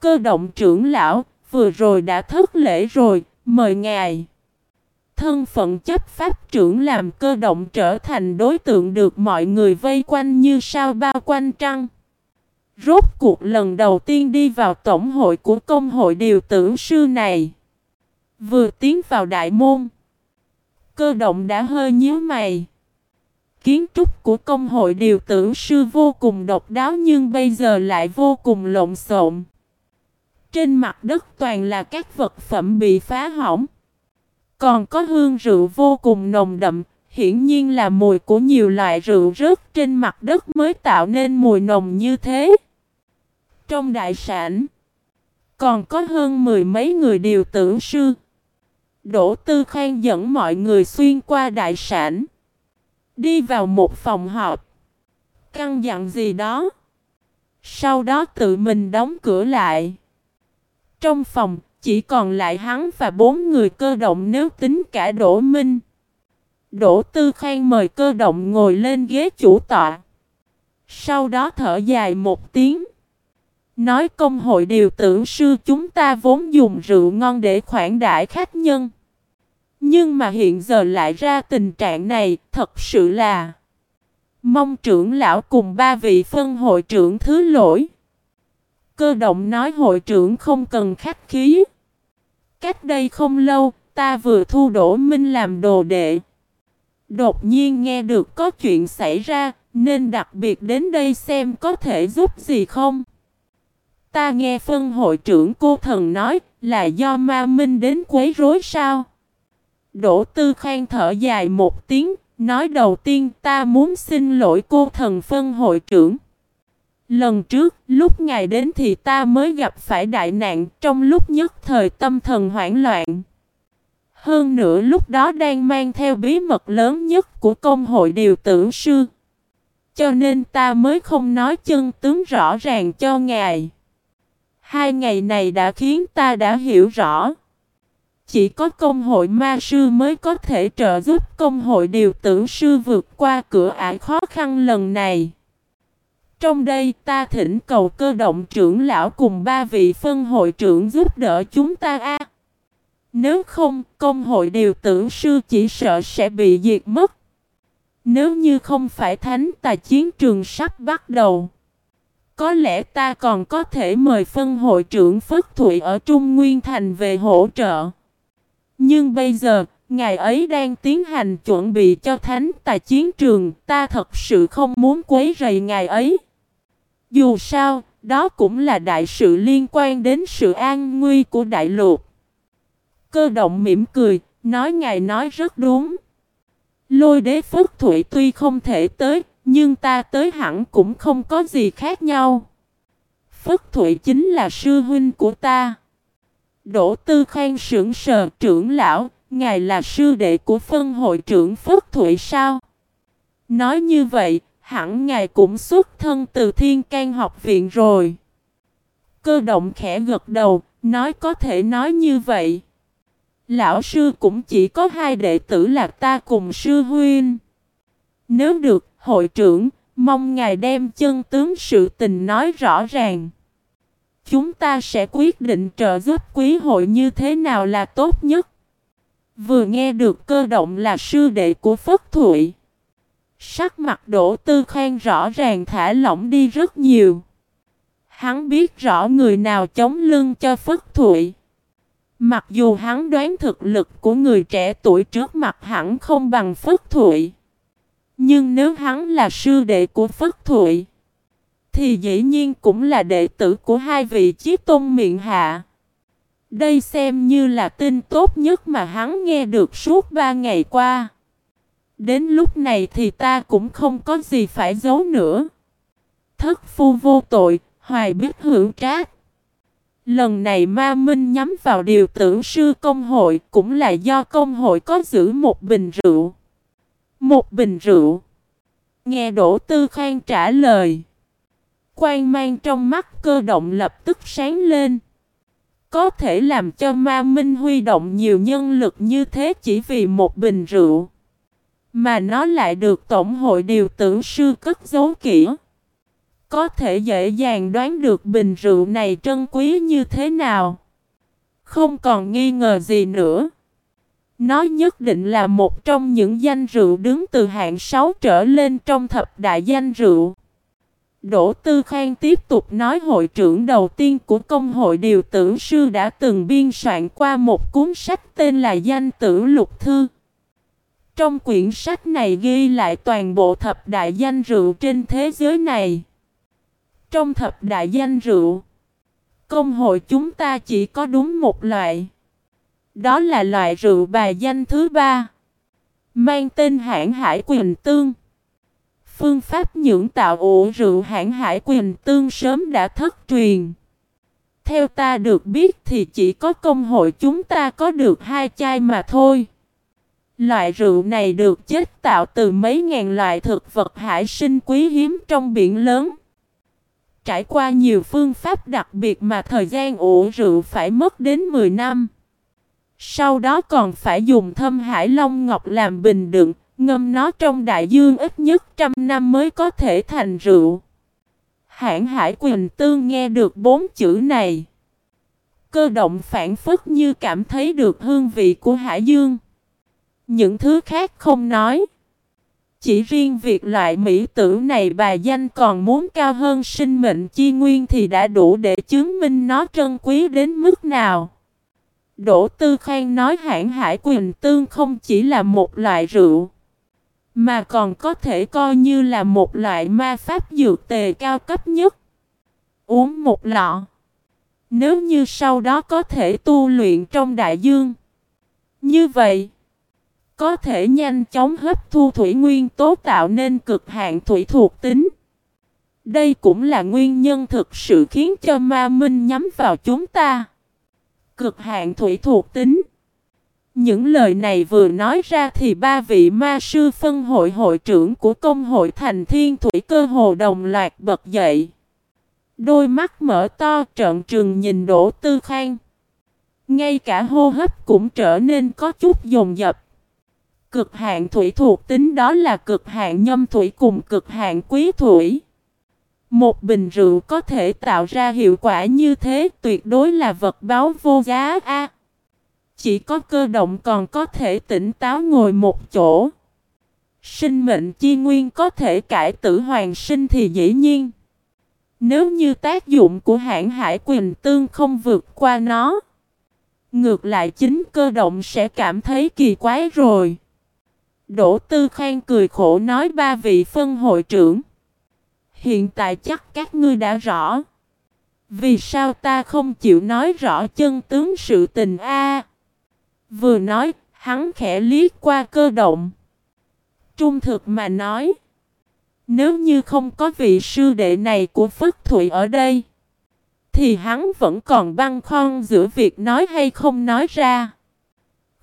Cơ động trưởng lão, vừa rồi đã thất lễ rồi, mời ngài. Thân phận chấp pháp trưởng làm cơ động trở thành đối tượng được mọi người vây quanh như sao bao quanh trăng. Rốt cuộc lần đầu tiên đi vào tổng hội của công hội điều tử sư này. Vừa tiến vào đại môn. Cơ động đã hơi nhíu mày. Kiến trúc của công hội điều tử sư vô cùng độc đáo nhưng bây giờ lại vô cùng lộn xộn. Trên mặt đất toàn là các vật phẩm bị phá hỏng. Còn có hương rượu vô cùng nồng đậm, hiển nhiên là mùi của nhiều loại rượu rớt trên mặt đất mới tạo nên mùi nồng như thế. Trong đại sản, còn có hơn mười mấy người điều tử sư. Đỗ Tư Khang dẫn mọi người xuyên qua đại sản. Đi vào một phòng họp. Căn dặn gì đó. Sau đó tự mình đóng cửa lại. Trong phòng chỉ còn lại hắn và bốn người cơ động nếu tính cả Đỗ Minh. Đỗ Tư Khang mời cơ động ngồi lên ghế chủ tọa. Sau đó thở dài một tiếng. Nói công hội điều tử sư chúng ta vốn dùng rượu ngon để khoản đãi khách nhân. Nhưng mà hiện giờ lại ra tình trạng này, thật sự là Mong trưởng lão cùng ba vị phân hội trưởng thứ lỗi. Cơ động nói hội trưởng không cần khách khí. Cách đây không lâu, ta vừa thu Đỗ Minh làm đồ đệ. Đột nhiên nghe được có chuyện xảy ra, nên đặc biệt đến đây xem có thể giúp gì không. Ta nghe phân hội trưởng cô thần nói là do ma minh đến quấy rối sao. Đỗ Tư Khang thở dài một tiếng, nói đầu tiên ta muốn xin lỗi cô thần phân hội trưởng. Lần trước, lúc ngài đến thì ta mới gặp phải đại nạn trong lúc nhất thời tâm thần hoảng loạn. Hơn nữa lúc đó đang mang theo bí mật lớn nhất của công hội điều tử sư. Cho nên ta mới không nói chân tướng rõ ràng cho ngài. Hai ngày này đã khiến ta đã hiểu rõ. Chỉ có công hội ma sư mới có thể trợ giúp công hội điều tử sư vượt qua cửa ải khó khăn lần này. Trong đây ta thỉnh cầu cơ động trưởng lão cùng ba vị phân hội trưởng giúp đỡ chúng ta a. Nếu không, công hội điều tử sư chỉ sợ sẽ bị diệt mất. Nếu như không phải thánh tà chiến trường sắp bắt đầu. Có lẽ ta còn có thể mời phân hội trưởng Phất Thụy ở Trung Nguyên Thành về hỗ trợ. Nhưng bây giờ, ngài ấy đang tiến hành chuẩn bị cho thánh tài chiến trường, ta thật sự không muốn quấy rầy ngài ấy. Dù sao, đó cũng là đại sự liên quan đến sự an nguy của đại lục. Cơ động mỉm cười, nói ngài nói rất đúng. Lôi đế Phất Thụy tuy không thể tới, nhưng ta tới hẳn cũng không có gì khác nhau. Phất Thụy chính là sư huynh của ta. Đỗ Tư Khang sững sờ trưởng lão, ngài là sư đệ của phân hội trưởng Phất Thụy sao? Nói như vậy, hẳn ngài cũng xuất thân từ Thiên can học viện rồi. Cơ động khẽ gật đầu, nói có thể nói như vậy. Lão sư cũng chỉ có hai đệ tử là ta cùng sư huynh. Nếu được, hội trưởng, mong ngài đem chân tướng sự tình nói rõ ràng. Chúng ta sẽ quyết định trợ giúp quý hội như thế nào là tốt nhất. Vừa nghe được cơ động là sư đệ của Phất Thụy. Sắc mặt Đỗ Tư khoan rõ ràng thả lỏng đi rất nhiều. Hắn biết rõ người nào chống lưng cho Phất Thụy. Mặc dù hắn đoán thực lực của người trẻ tuổi trước mặt hẳn không bằng Phất Thụy. Nhưng nếu hắn là sư đệ của Phất Thụy, thì dĩ nhiên cũng là đệ tử của hai vị chí tôn miệng hạ. Đây xem như là tin tốt nhất mà hắn nghe được suốt ba ngày qua. Đến lúc này thì ta cũng không có gì phải giấu nữa. Thất phu vô tội, hoài biết hưởng trác. Lần này ma minh nhắm vào điều tử sư công hội cũng là do công hội có giữ một bình rượu. Một bình rượu. Nghe Đỗ Tư Khang trả lời. Quan mang trong mắt cơ động lập tức sáng lên. Có thể làm cho ma minh huy động nhiều nhân lực như thế chỉ vì một bình rượu. Mà nó lại được Tổng hội điều tử sư cất giấu kỹ. Có thể dễ dàng đoán được bình rượu này trân quý như thế nào. Không còn nghi ngờ gì nữa. Nó nhất định là một trong những danh rượu đứng từ hạng 6 trở lên trong thập đại danh rượu. Đỗ Tư Khang tiếp tục nói hội trưởng đầu tiên của công hội điều tử sư đã từng biên soạn qua một cuốn sách tên là Danh tử lục thư. Trong quyển sách này ghi lại toàn bộ thập đại danh rượu trên thế giới này. Trong thập đại danh rượu, công hội chúng ta chỉ có đúng một loại. Đó là loại rượu bài danh thứ ba. Mang tên hãng hải quyền tương. Phương pháp nhưỡng tạo ủ rượu hãng hải quyền tương sớm đã thất truyền. Theo ta được biết thì chỉ có công hội chúng ta có được hai chai mà thôi. Loại rượu này được chế tạo từ mấy ngàn loại thực vật hải sinh quý hiếm trong biển lớn. Trải qua nhiều phương pháp đặc biệt mà thời gian ủ rượu phải mất đến 10 năm. Sau đó còn phải dùng thâm hải long ngọc làm bình đựng, ngâm nó trong đại dương ít nhất trăm năm mới có thể thành rượu. Hãng hải Quỳnh Tương nghe được bốn chữ này. Cơ động phản phất như cảm thấy được hương vị của hải dương. Những thứ khác không nói. Chỉ riêng việc loại mỹ tử này bà danh còn muốn cao hơn sinh mệnh chi nguyên thì đã đủ để chứng minh nó trân quý đến mức nào. Đỗ Tư Khang nói hãng hải quyền tương không chỉ là một loại rượu, mà còn có thể coi như là một loại ma pháp dược tề cao cấp nhất. Uống một lọ. Nếu như sau đó có thể tu luyện trong đại dương. Như vậy, có thể nhanh chóng hấp thu thủy nguyên tố tạo nên cực hạn thủy thuộc tính. Đây cũng là nguyên nhân thực sự khiến cho ma minh nhắm vào chúng ta. Cực hạn thủy thuộc tính. Những lời này vừa nói ra thì ba vị ma sư phân hội hội trưởng của công hội thành thiên thủy cơ hồ đồng loạt bật dậy. Đôi mắt mở to trợn trừng nhìn đổ Tư Khang. Ngay cả hô hấp cũng trở nên có chút dồn dập. Cực hạn thủy thuộc tính đó là cực hạn nhâm thủy cùng cực hạn quý thủy. Một bình rượu có thể tạo ra hiệu quả như thế tuyệt đối là vật báo vô giá a. chỉ có cơ động còn có thể tỉnh táo ngồi một chỗ. Sinh mệnh chi nguyên có thể cải tử hoàng sinh thì dĩ nhiên. Nếu như tác dụng của hãng hải quyền tương không vượt qua nó. Ngược lại chính cơ động sẽ cảm thấy kỳ quái rồi. Đỗ Tư Khang cười khổ nói ba vị phân hội trưởng. Hiện tại chắc các ngươi đã rõ. Vì sao ta không chịu nói rõ chân tướng sự tình a? vừa nói, hắn khẽ liếc qua cơ động. Trung thực mà nói. Nếu như không có vị sư đệ này của Phất Thụy ở đây. Thì hắn vẫn còn băng khoăn giữa việc nói hay không nói ra.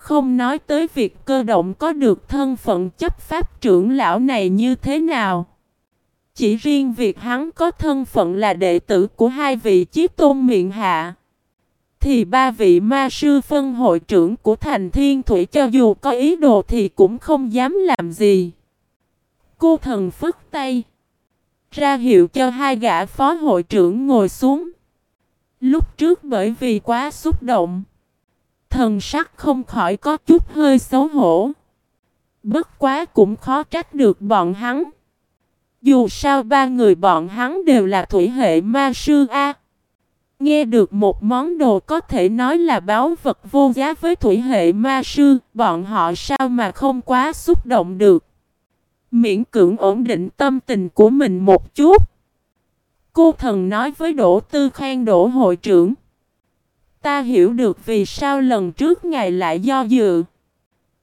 Không nói tới việc cơ động có được thân phận chấp pháp trưởng lão này như thế nào. Chỉ riêng việc hắn có thân phận là đệ tử của hai vị chí tôn miệng hạ. Thì ba vị ma sư phân hội trưởng của thành thiên thủy cho dù có ý đồ thì cũng không dám làm gì. Cô thần phức tay. Ra hiệu cho hai gã phó hội trưởng ngồi xuống. Lúc trước bởi vì quá xúc động. Thần sắc không khỏi có chút hơi xấu hổ. Bất quá cũng khó trách được bọn hắn. Dù sao ba người bọn hắn đều là thủy hệ ma sư A. Nghe được một món đồ có thể nói là báo vật vô giá với thủy hệ ma sư, bọn họ sao mà không quá xúc động được. Miễn cưỡng ổn định tâm tình của mình một chút. Cô thần nói với Đỗ Tư Khang Đỗ hội trưởng. Ta hiểu được vì sao lần trước ngài lại do dự.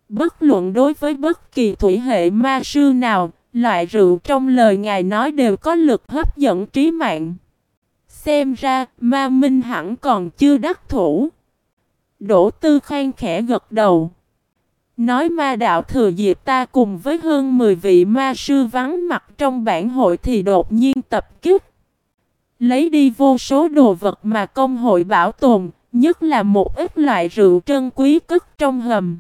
Bất luận đối với bất kỳ thủy hệ ma sư nào, loại rượu trong lời ngài nói đều có lực hấp dẫn trí mạng. Xem ra, ma minh hẳn còn chưa đắc thủ. Đỗ Tư Khang khẽ gật đầu. Nói ma đạo thừa dịp ta cùng với hơn 10 vị ma sư vắng mặt trong bản hội thì đột nhiên tập kích. Lấy đi vô số đồ vật mà công hội bảo tồn, Nhất là một ít loại rượu trân quý cất trong hầm.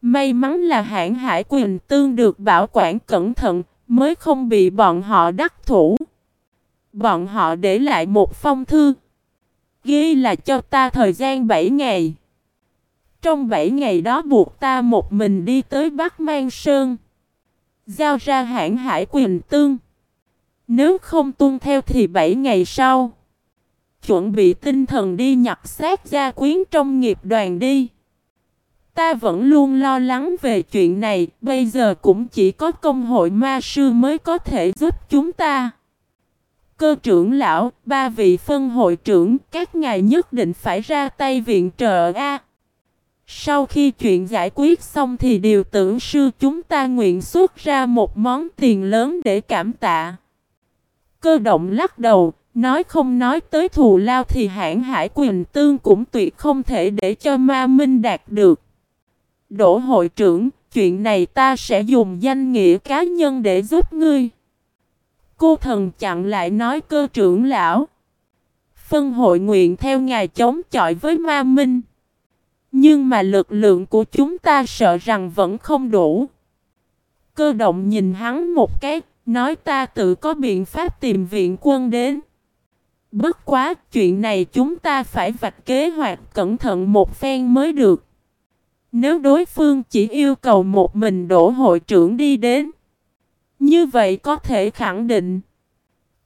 May mắn là hãng hải quyền tương được bảo quản cẩn thận, mới không bị bọn họ đắc thủ. Bọn họ để lại một phong thư. Ghi là cho ta thời gian 7 ngày. Trong 7 ngày đó buộc ta một mình đi tới Bắc Mang Sơn. Giao ra hãng hải quyền tương. Nếu không tuân theo thì 7 ngày sau. Chuẩn bị tinh thần đi nhặt xác gia quyến trong nghiệp đoàn đi. Ta vẫn luôn lo lắng về chuyện này, bây giờ cũng chỉ có công hội ma sư mới có thể giúp chúng ta. Cơ trưởng lão, ba vị phân hội trưởng, các ngài nhất định phải ra tay viện trợ A. Sau khi chuyện giải quyết xong thì điều tưởng sư chúng ta nguyện xuất ra một món tiền lớn để cảm tạ. Cơ động lắc đầu, nói không nói tới thù lao thì hãng hải quyền tương cũng tuyệt không thể để cho ma minh đạt được. Đỗ hội trưởng, chuyện này ta sẽ dùng danh nghĩa cá nhân để giúp ngươi. Cô thần chặn lại nói cơ trưởng lão. Phân hội nguyện theo ngài chống chọi với ma minh. Nhưng mà lực lượng của chúng ta sợ rằng vẫn không đủ. Cơ động nhìn hắn một cái, nói ta tự có biện pháp tìm viện quân đến. Bất quá, chuyện này chúng ta phải vạch kế hoạch cẩn thận một phen mới được. Nếu đối phương chỉ yêu cầu một mình đổ hội trưởng đi đến, như vậy có thể khẳng định.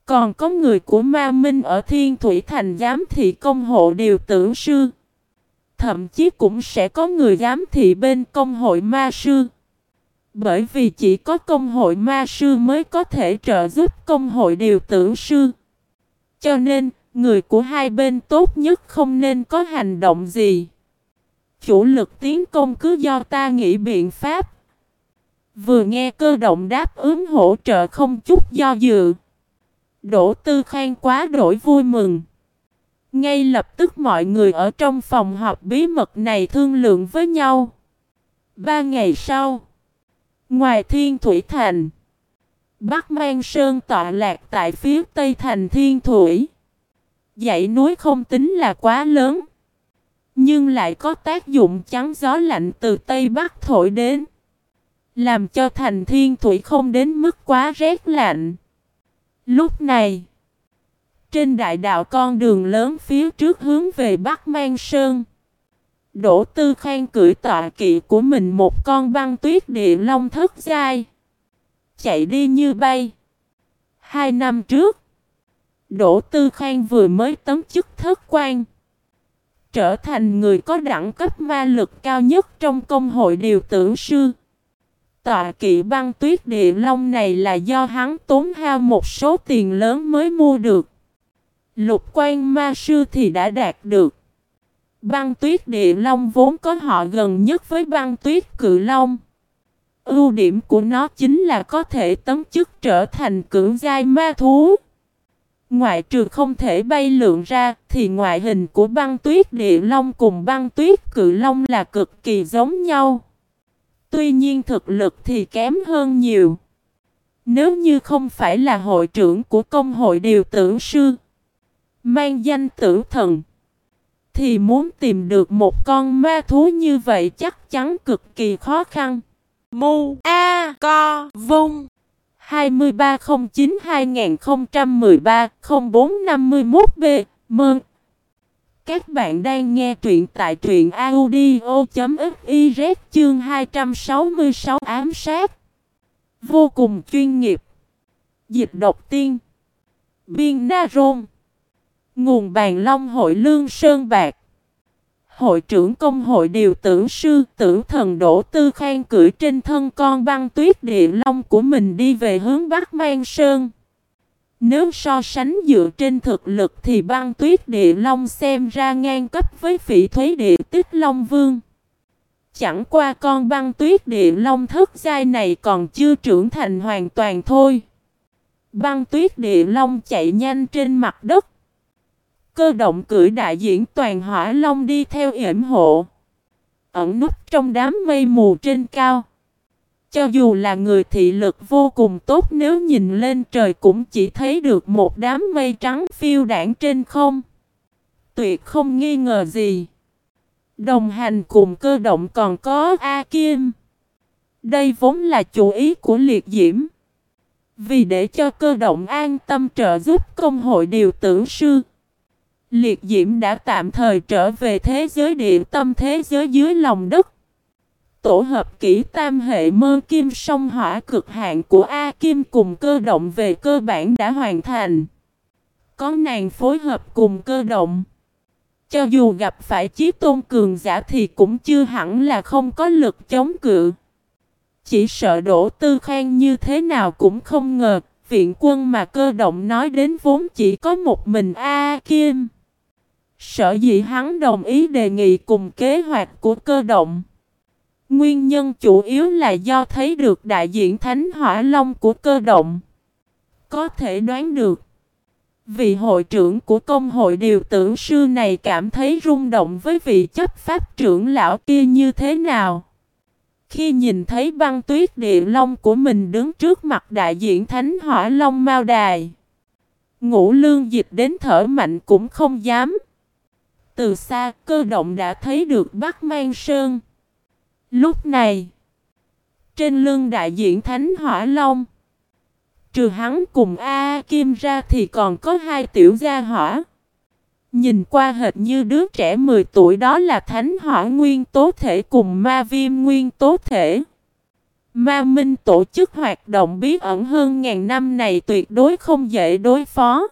Còn có người của Ma Minh ở Thiên Thủy Thành giám thị công hộ điều tưởng sư. Thậm chí cũng sẽ có người giám thị bên công hội ma sư. Bởi vì chỉ có công hội ma sư mới có thể trợ giúp công hội điều tưởng sư. Cho nên, người của hai bên tốt nhất không nên có hành động gì. Chủ lực tiến công cứ do ta nghĩ biện pháp. Vừa nghe cơ động đáp ứng hỗ trợ không chút do dự. Đỗ Tư Khang quá đổi vui mừng. Ngay lập tức mọi người ở trong phòng họp bí mật này thương lượng với nhau. Ba ngày sau, ngoài Thiên Thủy Thành, Bắc Mang Sơn tọa lạc tại phía tây thành Thiên Thủy. Dãy núi không tính là quá lớn, nhưng lại có tác dụng chắn gió lạnh từ tây bắc thổi đến, làm cho thành Thiên Thủy không đến mức quá rét lạnh. Lúc này, trên đại đạo con đường lớn phía trước hướng về Bắc Mang Sơn. Đỗ Tư Khang cưỡi tọa kỵ của mình một con băng tuyết địa long thất giai. Chạy đi như bay. Hai năm trước, Đỗ Tư Khang vừa mới tấm chức thất quan. Trở thành người có đẳng cấp ma lực cao nhất trong công hội điều tưởng sư. Tọa kỵ băng tuyết địa long này là do hắn tốn hao một số tiền lớn mới mua được. Lục quan ma sư thì đã đạt được. Băng tuyết địa long vốn có họ gần nhất với băng tuyết cự long. Ưu điểm của nó chính là có thể tấm chức trở thành cưỡng giai ma thú. Ngoại trừ không thể bay lượn ra, thì ngoại hình của băng tuyết địa long cùng băng tuyết cự long là cực kỳ giống nhau. Tuy nhiên thực lực thì kém hơn nhiều. Nếu như không phải là hội trưởng của công hội điều tử sư, Mang danh tử thần, Thì muốn tìm được một con ma thú như vậy chắc chắn cực kỳ khó khăn Mu A Co Vung. 2309-2013-0451B Mơn Các bạn đang nghe truyện tại truyện audio.fiz chương 266 ám sát. Vô cùng chuyên nghiệp. Dịch độc tiên. Biên Na Rôn. Nguồn bàn long hội lương sơn bạc. Hội trưởng công hội điều tử sư tử thần Đỗ Tư Khang cưỡi trên thân con băng tuyết địa long của mình đi về hướng Bắc Mang Sơn. Nếu so sánh dựa trên thực lực thì băng tuyết địa long xem ra ngang cấp với phỉ thuế địa tích long vương. Chẳng qua con băng tuyết địa long thất giai này còn chưa trưởng thành hoàn toàn thôi. Băng tuyết địa long chạy nhanh trên mặt đất. Cơ động cưỡi đại diễn toàn hỏa long đi theo yểm hộ. Ẩn núp trong đám mây mù trên cao. Cho dù là người thị lực vô cùng tốt, nếu nhìn lên trời cũng chỉ thấy được một đám mây trắng phiêu đảng trên không. Tuyệt không nghi ngờ gì. Đồng hành cùng cơ động còn có A Kim. Đây vốn là chủ ý của liệt diễm. Vì để cho cơ động an tâm trợ giúp công hội điều tưởng sư. Liệt diễm đã tạm thời trở về thế giới địa tâm thế giới dưới lòng đất. Tổ hợp kỹ tam hệ mơ kim song hỏa cực hạn của A Kim cùng cơ động về cơ bản đã hoàn thành. Có nàng phối hợp cùng cơ động. Cho dù gặp phải chí tôn cường giả thì cũng chưa hẳn là không có lực chống cự. Chỉ sợ đổ tư khang như thế nào cũng không ngờ, viện quân mà cơ động nói đến vốn chỉ có một mình A Kim. Sở dĩ hắn đồng ý đề nghị cùng kế hoạch của cơ động. Nguyên nhân chủ yếu là do thấy được đại diện Thánh Hỏa Long của cơ động. Có thể đoán được. Vị hội trưởng của công hội điều tưởng sư này cảm thấy rung động với vị chấp pháp trưởng lão kia như thế nào. Khi nhìn thấy băng tuyết địa long của mình đứng trước mặt đại diện Thánh Hỏa Long Mao Đài. Ngũ lương dịch đến thở mạnh cũng không dám. Từ xa cơ động đã thấy được Bắc Mang Sơn. Lúc này, trên lưng đại diện Thánh Hỏa Long, trừ hắn cùng A, Kim ra thì còn có hai tiểu gia hỏa. Nhìn qua hệt như đứa trẻ 10 tuổi đó là Thánh Hỏa Nguyên Tố Thể cùng Ma Viêm Nguyên Tố Thể. Ma Minh tổ chức hoạt động bí ẩn hơn ngàn năm này tuyệt đối không dễ đối phó.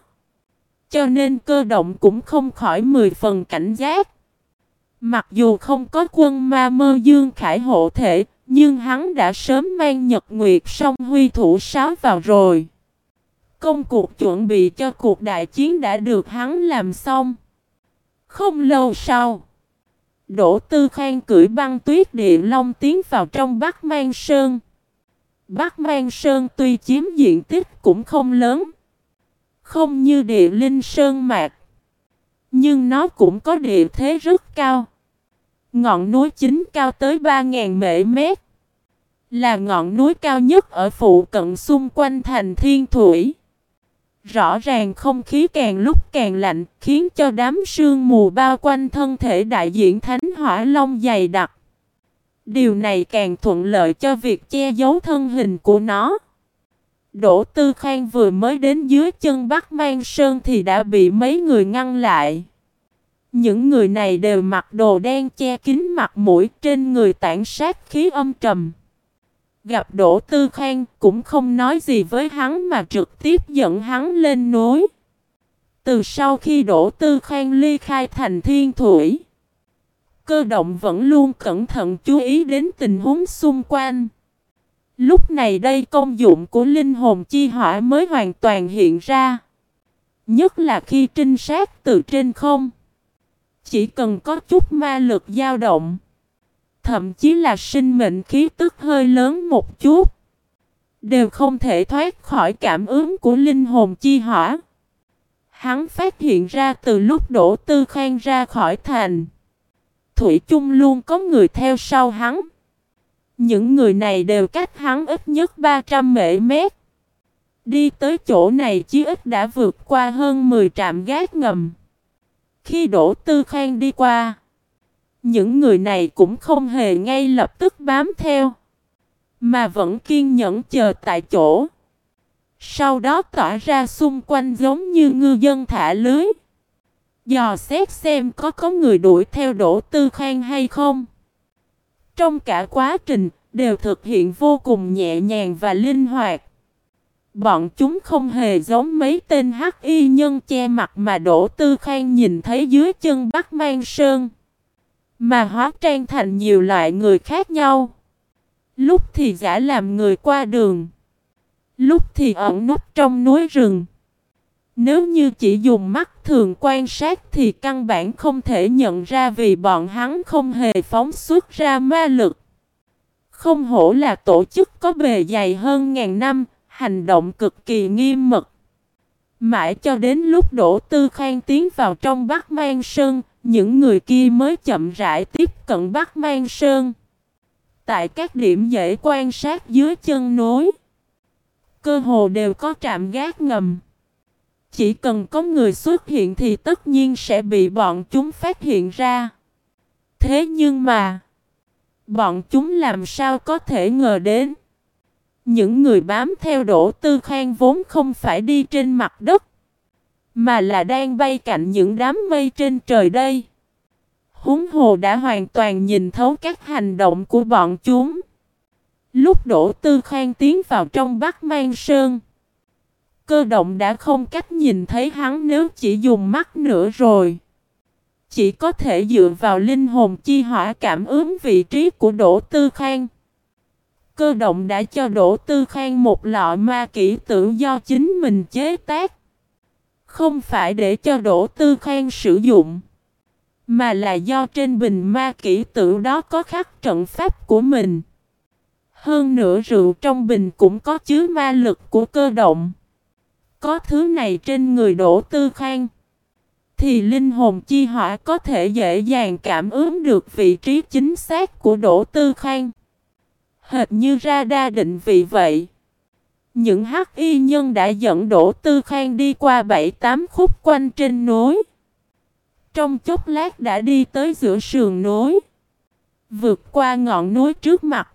Cho nên cơ động cũng không khỏi 10 phần cảnh giác. Mặc dù không có quân ma mơ dương khải hộ thể, nhưng hắn đã sớm mang Nhật Nguyệt song huy thủ sáo vào rồi. Công cuộc chuẩn bị cho cuộc đại chiến đã được hắn làm xong. Không lâu sau, Đỗ Tư Khang cưỡi băng tuyết địa long tiến vào trong Bắc Mang Sơn. Bắc Mang Sơn tuy chiếm diện tích cũng không lớn, không như địa linh Sơn Mạc, nhưng nó cũng có địa thế rất cao. Ngọn núi chính cao tới 3.000 mễ mét. Là ngọn núi cao nhất ở phụ cận xung quanh thành thiên thủy. Rõ ràng không khí càng lúc càng lạnh khiến cho đám sương mù bao quanh thân thể đại diện thánh hỏa long dày đặc. Điều này càng thuận lợi cho việc che giấu thân hình của nó. Đỗ Tư Khang vừa mới đến dưới chân Bắc Mang Sơn thì đã bị mấy người ngăn lại. Những người này đều mặc đồ đen che kín mặt mũi trên người tản sát khí âm trầm. Gặp Đỗ Tư Khang cũng không nói gì với hắn mà trực tiếp dẫn hắn lên núi. Từ sau khi Đỗ Tư Khang ly khai thành thiên thủy, cơ động vẫn luôn cẩn thận chú ý đến tình huống xung quanh. Lúc này đây công dụng của linh hồn chi hỏa mới hoàn toàn hiện ra. Nhất là khi trinh sát từ trên không. Chỉ cần có chút ma lực dao động, thậm chí là sinh mệnh khí tức hơi lớn một chút, đều không thể thoát khỏi cảm ứng của linh hồn chi hỏa. Hắn phát hiện ra từ lúc đổ tư khang ra khỏi thành. Thủy chung luôn có người theo sau hắn. Những người này đều cách hắn ít nhất 300 mễ mét. Đi tới chỗ này chí ít đã vượt qua hơn 10 trạm gác ngầm. Khi Đỗ Tư Khang đi qua, những người này cũng không hề ngay lập tức bám theo, mà vẫn kiên nhẫn chờ tại chỗ. Sau đó tỏa ra xung quanh giống như ngư dân thả lưới. Dò xét xem có có người đuổi theo Đỗ Tư Khang hay không. Trong cả quá trình, đều thực hiện vô cùng nhẹ nhàng và linh hoạt. Bọn chúng không hề giống mấy tên hắc y nhân che mặt mà Đỗ Tư Khang nhìn thấy dưới chân Bắc Mang Sơn. Mà hóa trang thành nhiều loại người khác nhau. Lúc thì giả làm người qua đường. Lúc thì ẩn núp trong núi rừng. Nếu như chỉ dùng mắt thường quan sát thì căn bản không thể nhận ra vì bọn hắn không hề phóng xuất ra ma lực. Không hổ là tổ chức có bề dày hơn ngàn năm, hành động cực kỳ nghiêm mật. Mãi cho đến lúc Đỗ Tư Khang tiến vào trong Bắc Mang Sơn, những người kia mới chậm rãi tiếp cận Bắc Mang Sơn. Tại các điểm dễ quan sát dưới chân núi, cơ hồ đều có trạm gác ngầm. Chỉ cần có người xuất hiện thì tất nhiên sẽ bị bọn chúng phát hiện ra. Thế nhưng mà, bọn chúng làm sao có thể ngờ đến Những người bám theo Đỗ Tư Khang vốn không phải đi trên mặt đất, mà là đang bay cạnh những đám mây trên trời đây. Húng hồ đã hoàn toàn nhìn thấu các hành động của bọn chúng. Lúc Đỗ Tư Khang tiến vào trong Bắc Mang Sơn, cơ động đã không cách nhìn thấy hắn nếu chỉ dùng mắt nữa rồi. Chỉ có thể dựa vào linh hồn chi hỏa cảm ứng vị trí của Đỗ Tư Khang. Cơ động đã cho Đỗ Tư Khang một lọ ma kỹ tử do chính mình chế tác. Không phải để cho Đỗ Tư Khang sử dụng. Mà là do trên bình ma kỹ tử đó có khắc trận pháp của mình. Hơn nữa rượu trong bình cũng có chứa ma lực của cơ động. Có thứ này trên người Đỗ Tư Khang. Thì linh hồn chi hỏa có thể dễ dàng cảm ứng được vị trí chính xác của Đỗ Tư Khang. Hệt như ra đa định vị vậy. Những hắc y nhân đã dẫn Đỗ Tư Khang đi qua bảy tám khúc quanh trên núi. Trong chốc lát đã đi tới giữa sườn núi. Vượt qua ngọn núi trước mặt.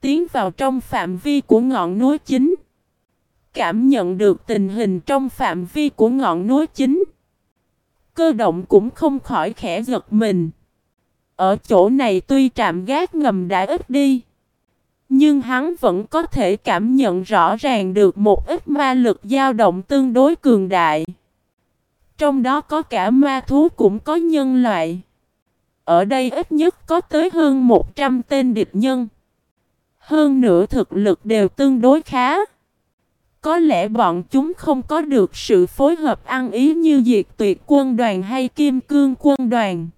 Tiến vào trong phạm vi của ngọn núi chính. Cảm nhận được tình hình trong phạm vi của ngọn núi chính. Cơ động cũng không khỏi khẽ giật mình. Ở chỗ này tuy trạm gác ngầm đã ít đi. Nhưng hắn vẫn có thể cảm nhận rõ ràng được một ít ma lực dao động tương đối cường đại. Trong đó có cả ma thú cũng có nhân loại. Ở đây ít nhất có tới hơn 100 tên địch nhân. Hơn nữa thực lực đều tương đối khá. Có lẽ bọn chúng không có được sự phối hợp ăn ý như diệt tuyệt quân đoàn hay kim cương quân đoàn.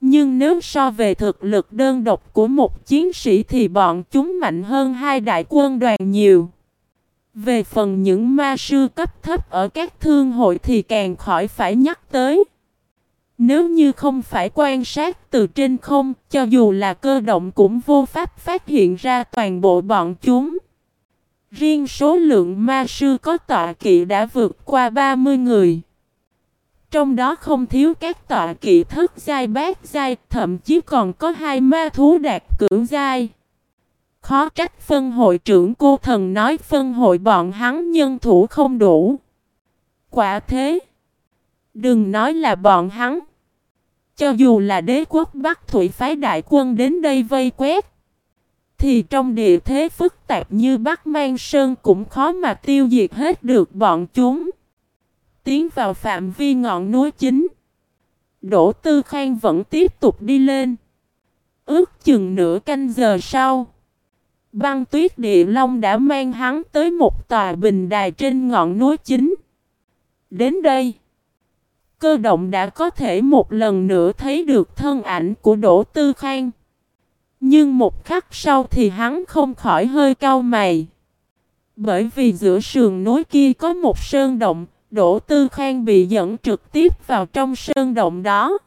Nhưng nếu so về thực lực đơn độc của một chiến sĩ thì bọn chúng mạnh hơn hai đại quân đoàn nhiều. Về phần những ma sư cấp thấp ở các thương hội thì càng khỏi phải nhắc tới. Nếu như không phải quan sát từ trên không, cho dù là cơ động cũng vô pháp phát hiện ra toàn bộ bọn chúng. Riêng số lượng ma sư có tọa kỵ đã vượt qua 30 người. Trong đó không thiếu các tọa kỵ thất giai bát giai, thậm chí còn có hai ma thú đạt cưỡng giai. Khó trách phân hội trưởng cô thần nói phân hội bọn hắn nhân thủ không đủ. Quả thế. Đừng nói là bọn hắn. Cho dù là đế quốc Bắc Thủy phái đại quân đến đây vây quét. Thì trong địa thế phức tạp như Bắc Mang Sơn cũng khó mà tiêu diệt hết được bọn chúng. Tiến vào phạm vi ngọn núi chính. Đỗ Tư Khang vẫn tiếp tục đi lên. Ước chừng nửa canh giờ sau. Băng tuyết địa long đã mang hắn tới một tòa bình đài trên ngọn núi chính. Đến đây, cơ động đã có thể một lần nữa thấy được thân ảnh của Đỗ Tư Khang. Nhưng một khắc sau thì hắn không khỏi hơi cau mày. Bởi vì giữa sườn núi kia có một sơn động, Đỗ Tư Khang bị dẫn trực tiếp vào trong sơn động đó.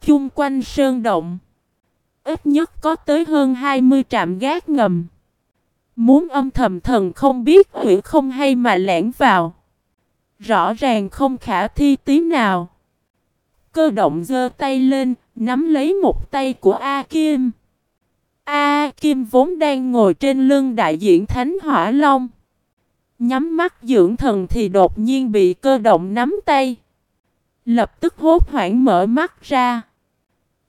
Chung quanh sơn động, ít nhất có tới hơn 20 trạm gác ngầm. Muốn âm thầm thần không biết hủy không hay mà lẻn vào. Rõ ràng không khả thi tí nào. Cơ động giơ tay lên, nắm lấy một tay của A Kim. A Kim vốn đang ngồi trên lưng đại diện Thánh Hỏa Long. Nhắm mắt dưỡng thần thì đột nhiên bị cơ động nắm tay. Lập tức hốt hoảng mở mắt ra.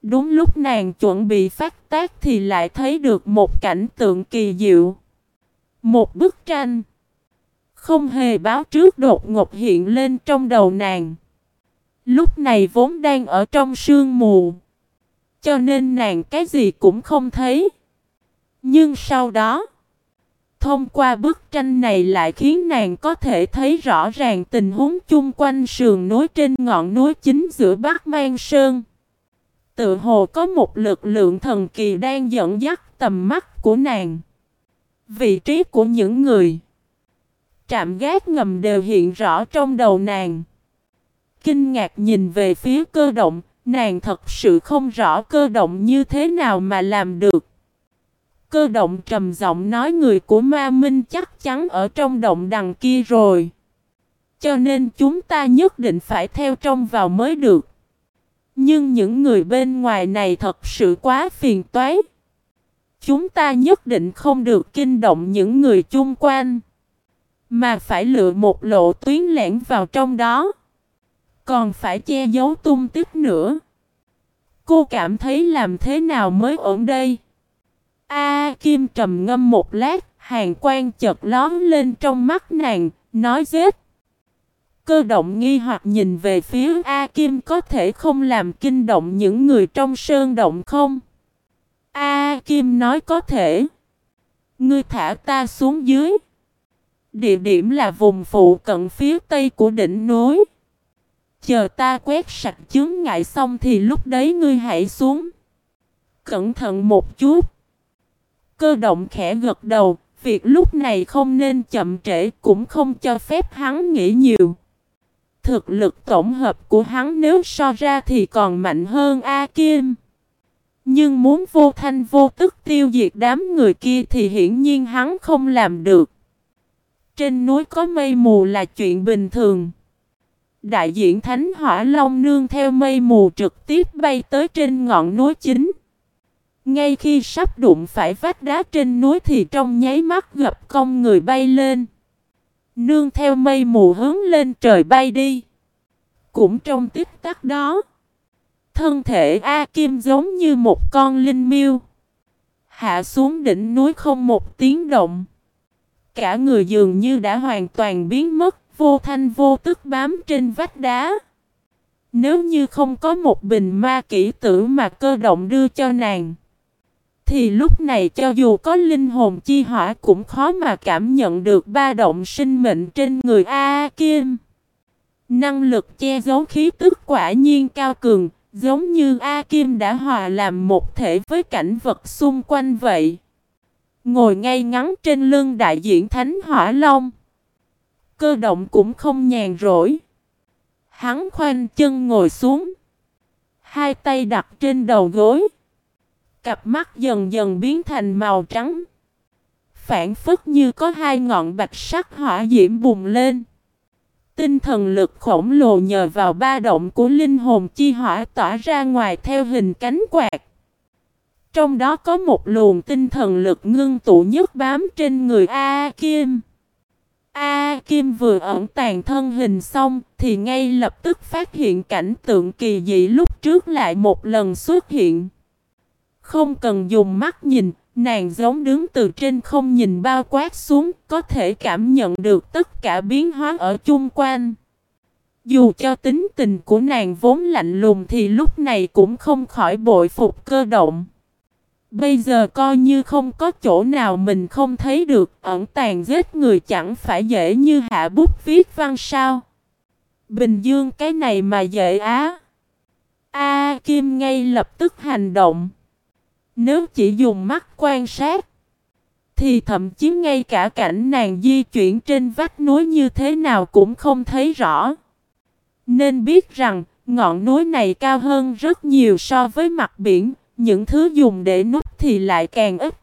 Đúng lúc nàng chuẩn bị phát tác thì lại thấy được một cảnh tượng kỳ diệu. Một bức tranh. Không hề báo trước đột ngột hiện lên trong đầu nàng. Lúc này vốn đang ở trong sương mù. Cho nên nàng cái gì cũng không thấy. Nhưng sau đó, thông qua bức tranh này lại khiến nàng có thể thấy rõ ràng tình huống chung quanh sườn núi trên ngọn núi chính giữa Bắc Mang Sơn. Tự hồ có một lực lượng thần kỳ đang dẫn dắt tầm mắt của nàng. Vị trí của những người Trạm gác ngầm đều hiện rõ trong đầu nàng. Kinh ngạc nhìn về phía cơ động, nàng thật sự không rõ cơ động như thế nào mà làm được. Cơ động trầm giọng nói người của ma minh chắc chắn ở trong động đằng kia rồi. Cho nên chúng ta nhất định phải theo trong vào mới được. Nhưng những người bên ngoài này thật sự quá phiền toái. chúng ta nhất định không được kinh động những người chung quanh. Mà phải lựa một lộ tuyến lẻn vào trong đó. Còn phải che giấu tung tích nữa. Cô cảm thấy làm thế nào mới ổn đây? A Kim trầm ngâm một lát, hàng quan chợt lón lên trong mắt nàng, nói giết. Cơ động nghi hoặc nhìn về phía A Kim có thể không làm kinh động những người trong sơn động không? A Kim nói có thể. Ngươi thả ta xuống dưới. Địa điểm là vùng phụ cận phía tây của đỉnh núi. Chờ ta quét sạch chướng ngại xong thì lúc đấy ngươi hãy xuống. Cẩn thận một chút. Cơ động khẽ gật đầu, việc lúc này không nên chậm trễ cũng không cho phép hắn nghĩ nhiều. Thực lực tổng hợp của hắn nếu so ra thì còn mạnh hơn A Kim. Nhưng muốn vô thanh vô tức tiêu diệt đám người kia thì hiển nhiên hắn không làm được. Trên núi có mây mù là chuyện bình thường. Đại diện Thánh Hỏa Long nương theo mây mù trực tiếp bay tới trên ngọn núi chính. Ngay khi sắp đụng phải vách đá trên núi thì trong nháy mắt gặp công người bay lên. Nương theo mây mù hướng lên trời bay đi. Cũng trong tích tắc đó. Thân thể A Kim giống như một con linh miêu. Hạ xuống đỉnh núi không một tiếng động. Cả người dường như đã hoàn toàn biến mất, vô thanh vô tức bám trên vách đá. Nếu như không có một bình ma kỹ tử mà cơ động đưa cho nàng thì lúc này cho dù có linh hồn chi hỏa cũng khó mà cảm nhận được ba động sinh mệnh trên người A, Kim. Năng lực che giấu khí tức quả nhiên cao cường, giống như A Kim đã hòa làm một thể với cảnh vật xung quanh vậy. Ngồi ngay ngắn trên lưng đại diện Thánh Hỏa Long. Cơ động cũng không nhàn rỗi. Hắn khoanh chân ngồi xuống. Hai tay đặt trên đầu gối. Cặp mắt dần dần biến thành màu trắng. Phản phất như có hai ngọn bạch sắc hỏa diễm bùng lên. Tinh thần lực khổng lồ nhờ vào ba động của linh hồn chi hỏa tỏa ra ngoài theo hình cánh quạt. Trong đó có một luồng tinh thần lực ngưng tụ nhất bám trên người A Kim. A Kim vừa ẩn tàng thân hình xong thì ngay lập tức phát hiện cảnh tượng kỳ dị lúc trước lại một lần xuất hiện. Không cần dùng mắt nhìn, nàng giống đứng từ trên không nhìn bao quát xuống, có thể cảm nhận được tất cả biến hóa ở chung quanh. Dù cho tính tình của nàng vốn lạnh lùng thì lúc này cũng không khỏi bội phục cơ động. Bây giờ coi như không có chỗ nào mình không thấy được, ẩn tàng giết người chẳng phải dễ như hạ bút viết văn sao. Bình Dương cái này mà dễ á. A Kim ngay lập tức hành động. Nếu chỉ dùng mắt quan sát, thì thậm chí ngay cả cảnh nàng di chuyển trên vách núi như thế nào cũng không thấy rõ. Nên biết rằng, ngọn núi này cao hơn rất nhiều so với mặt biển, những thứ dùng để núp thì lại càng ít.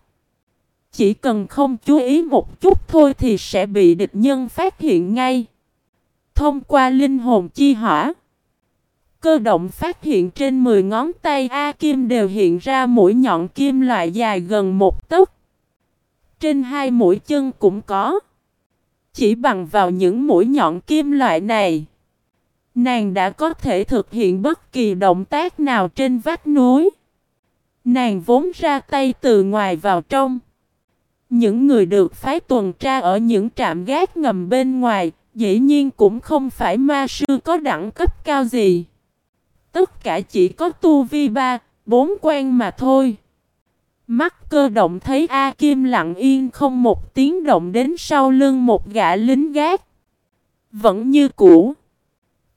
Chỉ cần không chú ý một chút thôi thì sẽ bị địch nhân phát hiện ngay. Thông qua linh hồn chi hỏa. Cơ động phát hiện trên 10 ngón tay A Kim đều hiện ra mũi nhọn kim loại dài gần một tấc. Trên hai mũi chân cũng có. Chỉ bằng vào những mũi nhọn kim loại này, nàng đã có thể thực hiện bất kỳ động tác nào trên vách núi. Nàng vốn ra tay từ ngoài vào trong. Những người được phái tuần tra ở những trạm gác ngầm bên ngoài, dĩ nhiên cũng không phải ma sư có đẳng cấp cao gì. Tất cả chỉ có tu vi ba, bốn quan mà thôi. Mắt cơ động thấy A Kim lặng yên không một tiếng động đến sau lưng một gã lính gác. Vẫn như cũ.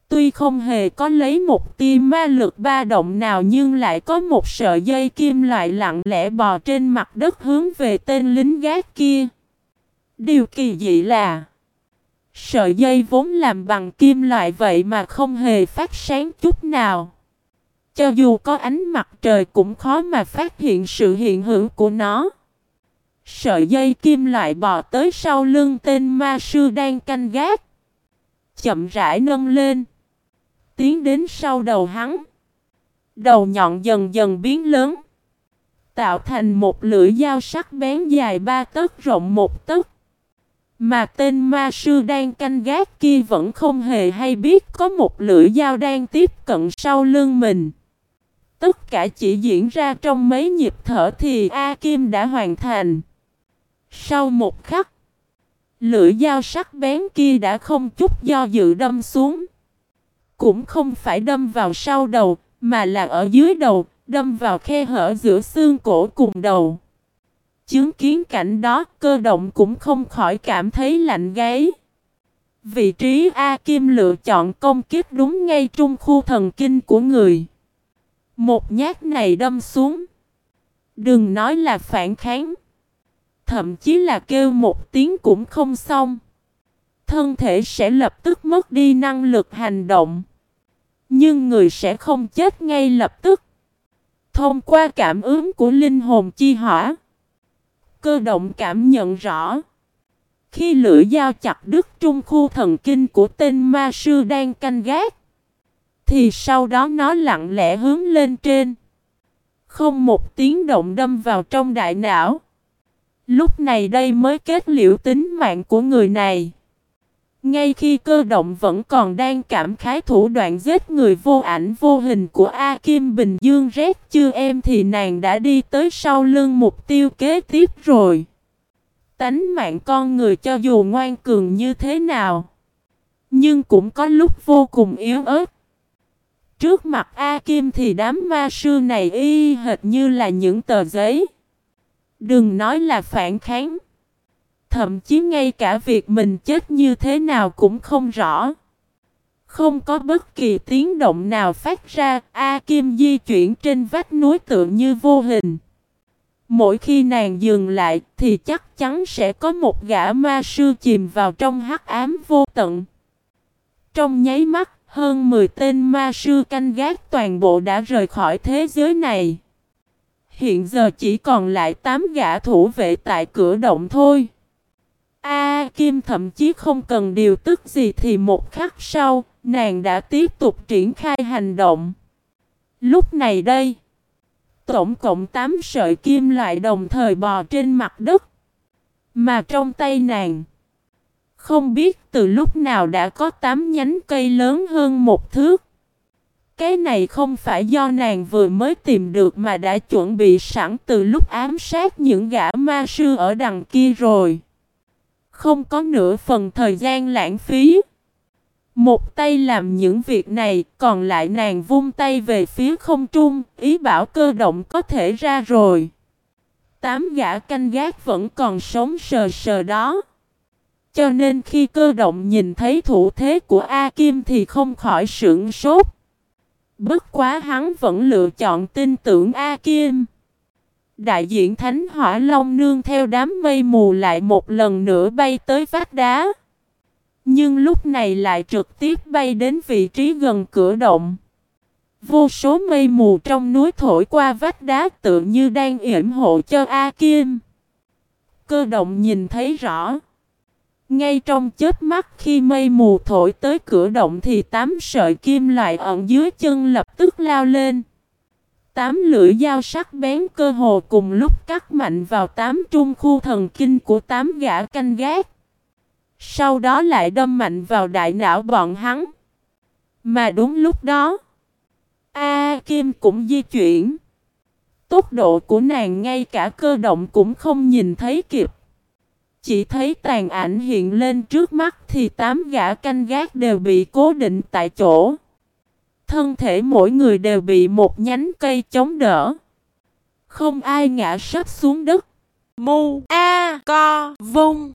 Tuy không hề có lấy một tia ma lực ba động nào nhưng lại có một sợi dây kim loại lặng lẽ bò trên mặt đất hướng về tên lính gác kia. Điều kỳ dị là, Sợi dây vốn làm bằng kim loại vậy mà không hề phát sáng chút nào. Cho dù có ánh mặt trời cũng khó mà phát hiện sự hiện hữu của nó. Sợi dây kim loại bò tới sau lưng tên ma sư đang canh gác. Chậm rãi nâng lên. Tiến đến sau đầu hắn. Đầu nhọn dần dần biến lớn. tạo thành một lưỡi dao sắc bén dài ba tấc rộng một tấc. Mà tên ma sư đang canh gác kia vẫn không hề hay biết có một lưỡi dao đang tiếp cận sau lưng mình. Tất cả chỉ diễn ra trong mấy nhịp thở thì A Kim đã hoàn thành. Sau một khắc, lưỡi dao sắc bén kia đã không chút do dự đâm xuống. Cũng không phải đâm vào sau đầu, mà là ở dưới đầu, đâm vào khe hở giữa xương cổ cùng đầu. Chứng kiến cảnh đó, cơ động cũng không khỏi cảm thấy lạnh gáy. Vị trí A Kim lựa chọn công kích đúng ngay trung khu thần kinh của người. Một nhát này đâm xuống. Đừng nói là phản kháng. Thậm chí là kêu một tiếng cũng không xong. Thân thể sẽ lập tức mất đi năng lực hành động. Nhưng người sẽ không chết ngay lập tức. Thông qua cảm ứng của linh hồn chi hỏa. Cơ động cảm nhận rõ. Khi lưỡi dao chặt đứt trung khu thần kinh của tên ma sư đang canh gác. Thì sau đó nó lặng lẽ hướng lên trên. Không một tiếng động đâm vào trong đại não. Lúc này đây mới kết liễu tính mạng của người này. Ngay khi cơ động vẫn còn đang cảm khái thủ đoạn giết người vô ảnh vô hình của A Kim Bình Dương rét chưa em thì nàng đã đi tới sau lưng mục tiêu kế tiếp rồi. Tánh mạng con người cho dù ngoan cường như thế nào, nhưng cũng có lúc vô cùng yếu ớt. Trước mặt A Kim thì đám ma sư này y hệt như là những tờ giấy. Đừng nói là phản kháng. Thậm chí ngay cả việc mình chết như thế nào cũng không rõ. Không có bất kỳ tiếng động nào phát ra, A Kim di chuyển trên vách núi tượng như vô hình. Mỗi khi nàng dừng lại thì chắc chắn sẽ có một gã ma sư chìm vào trong hắc ám vô tận. Trong nháy mắt, hơn 10 tên ma sư canh gác toàn bộ đã rời khỏi thế giới này. Hiện giờ chỉ còn lại 8 gã thủ vệ tại cửa động thôi. A Kim thậm chí không cần điều tức gì thì một khắc sau, nàng đã tiếp tục triển khai hành động. Lúc này đây, tổng cộng 8 sợi kim loại đồng thời bò trên mặt đất. Mà trong tay nàng, không biết từ lúc nào đã có 8 nhánh cây lớn hơn một thước. Cái này không phải do nàng vừa mới tìm được mà đã chuẩn bị sẵn từ lúc ám sát những gã ma sư ở đằng kia rồi. Không có nửa phần thời gian lãng phí. Một tay làm những việc này, còn lại nàng vung tay về phía không trung, ý bảo cơ động có thể ra rồi. Tám gã canh gác vẫn còn sống sờ sờ đó. Cho nên khi cơ động nhìn thấy thủ thế của A Kim thì không khỏi sững sốt. Bất quá hắn vẫn lựa chọn tin tưởng A Kim. Đại diện Thánh Hỏa Long nương theo đám mây mù lại một lần nữa bay tới vách đá. Nhưng lúc này lại trực tiếp bay đến vị trí gần cửa động. Vô số mây mù trong núi thổi qua vách đá tự như đang yểm hộ cho A Kim. Cơ động nhìn thấy rõ. Ngay trong chết mắt khi mây mù thổi tới cửa động thì tám sợi kim loại ẩn dưới chân lập tức lao lên. Tám lưỡi dao sắc bén cơ hồ cùng lúc cắt mạnh vào tám trung khu thần kinh của tám gã canh gác. Sau đó lại đâm mạnh vào đại não bọn hắn. Mà đúng lúc đó, A Kim cũng di chuyển. Tốc độ của nàng ngay cả cơ động cũng không nhìn thấy kịp. Chỉ thấy tàn ảnh hiện lên trước mắt thì tám gã canh gác đều bị cố định tại chỗ. Thân thể mỗi người đều bị một nhánh cây chống đỡ. Không ai ngã sắp xuống đất. Mu A Co Vung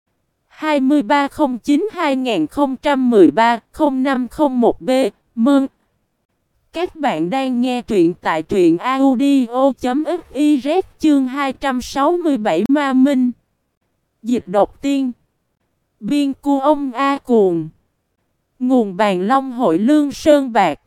2309-2013-0501B Mừng! Các bạn đang nghe truyện tại truyện audio.fiz chương 267 Ma Minh Dịch độc tiên Biên cu ông A Cuồng Nguồn bàn long hội lương sơn bạc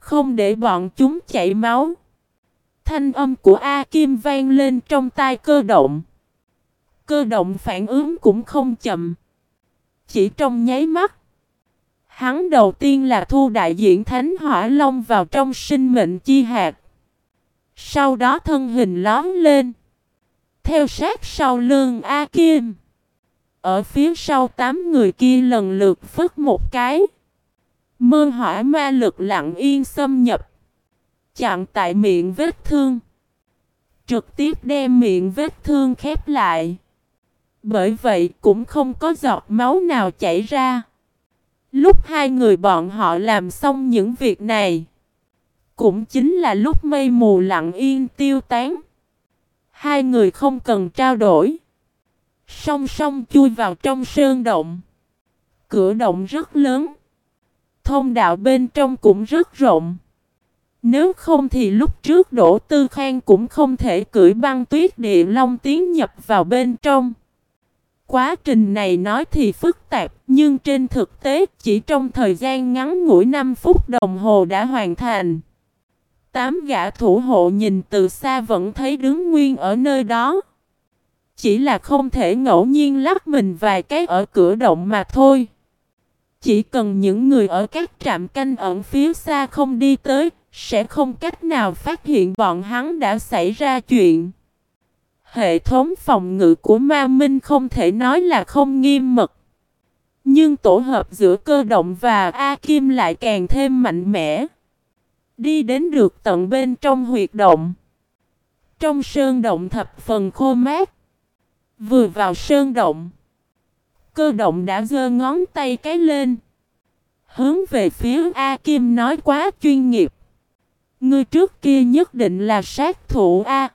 Không để bọn chúng chảy máu. Thanh âm của A Kim vang lên trong tai cơ động. Cơ động phản ứng cũng không chậm. Chỉ trong nháy mắt. Hắn đầu tiên là thu đại diện Thánh Hỏa Long vào trong sinh mệnh chi hạt. Sau đó thân hình lóm lên. Theo sát sau lưng A Kim. Ở phía sau tám người kia lần lượt phất một cái. Mơ hỏa ma lực lặng yên xâm nhập. Chặn tại miệng vết thương. Trực tiếp đem miệng vết thương khép lại. Bởi vậy cũng không có giọt máu nào chảy ra. Lúc hai người bọn họ làm xong những việc này. Cũng chính là lúc mây mù lặng yên tiêu tán. Hai người không cần trao đổi. Song song chui vào trong sơn động. Cửa động rất lớn. Thông đạo bên trong cũng rất rộng. Nếu không thì lúc trước Đỗ Tư Khang cũng không thể cưỡi băng tuyết địa long tiến nhập vào bên trong. Quá trình này nói thì phức tạp, nhưng trên thực tế chỉ trong thời gian ngắn ngủi 5 phút đồng hồ đã hoàn thành. Tám gã thủ hộ nhìn từ xa vẫn thấy đứng nguyên ở nơi đó. Chỉ là không thể ngẫu nhiên lắc mình vài cái ở cửa động mà thôi. Chỉ cần những người ở các trạm canh ẩn phía xa không đi tới, sẽ không cách nào phát hiện bọn hắn đã xảy ra chuyện. Hệ thống phòng ngự của Ma Minh không thể nói là không nghiêm mật. Nhưng tổ hợp giữa cơ động và A Kim lại càng thêm mạnh mẽ. Đi đến được tận bên trong huyệt động. Trong sơn động thập phần khô mát. Vừa vào sơn động. Cơ động đã giơ ngón tay cái lên. Hướng về phía A Kim nói quá chuyên nghiệp. Người trước kia nhất định là sát thủ A.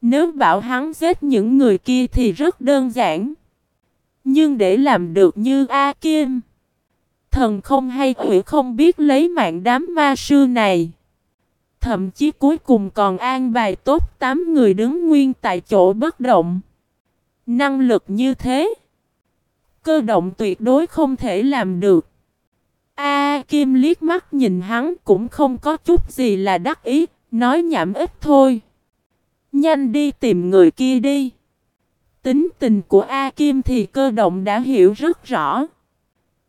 Nếu bảo hắn giết những người kia thì rất đơn giản. Nhưng để làm được như A Kim. Thần không hay quỷ không biết lấy mạng đám ma sư này. Thậm chí cuối cùng còn an bài tốt 8 người đứng nguyên tại chỗ bất động. Năng lực như thế. Cơ động tuyệt đối không thể làm được. A Kim liếc mắt nhìn hắn cũng không có chút gì là đắc ý, nói nhảm ít thôi. Nhanh đi tìm người kia đi. Tính tình của A Kim thì cơ động đã hiểu rất rõ.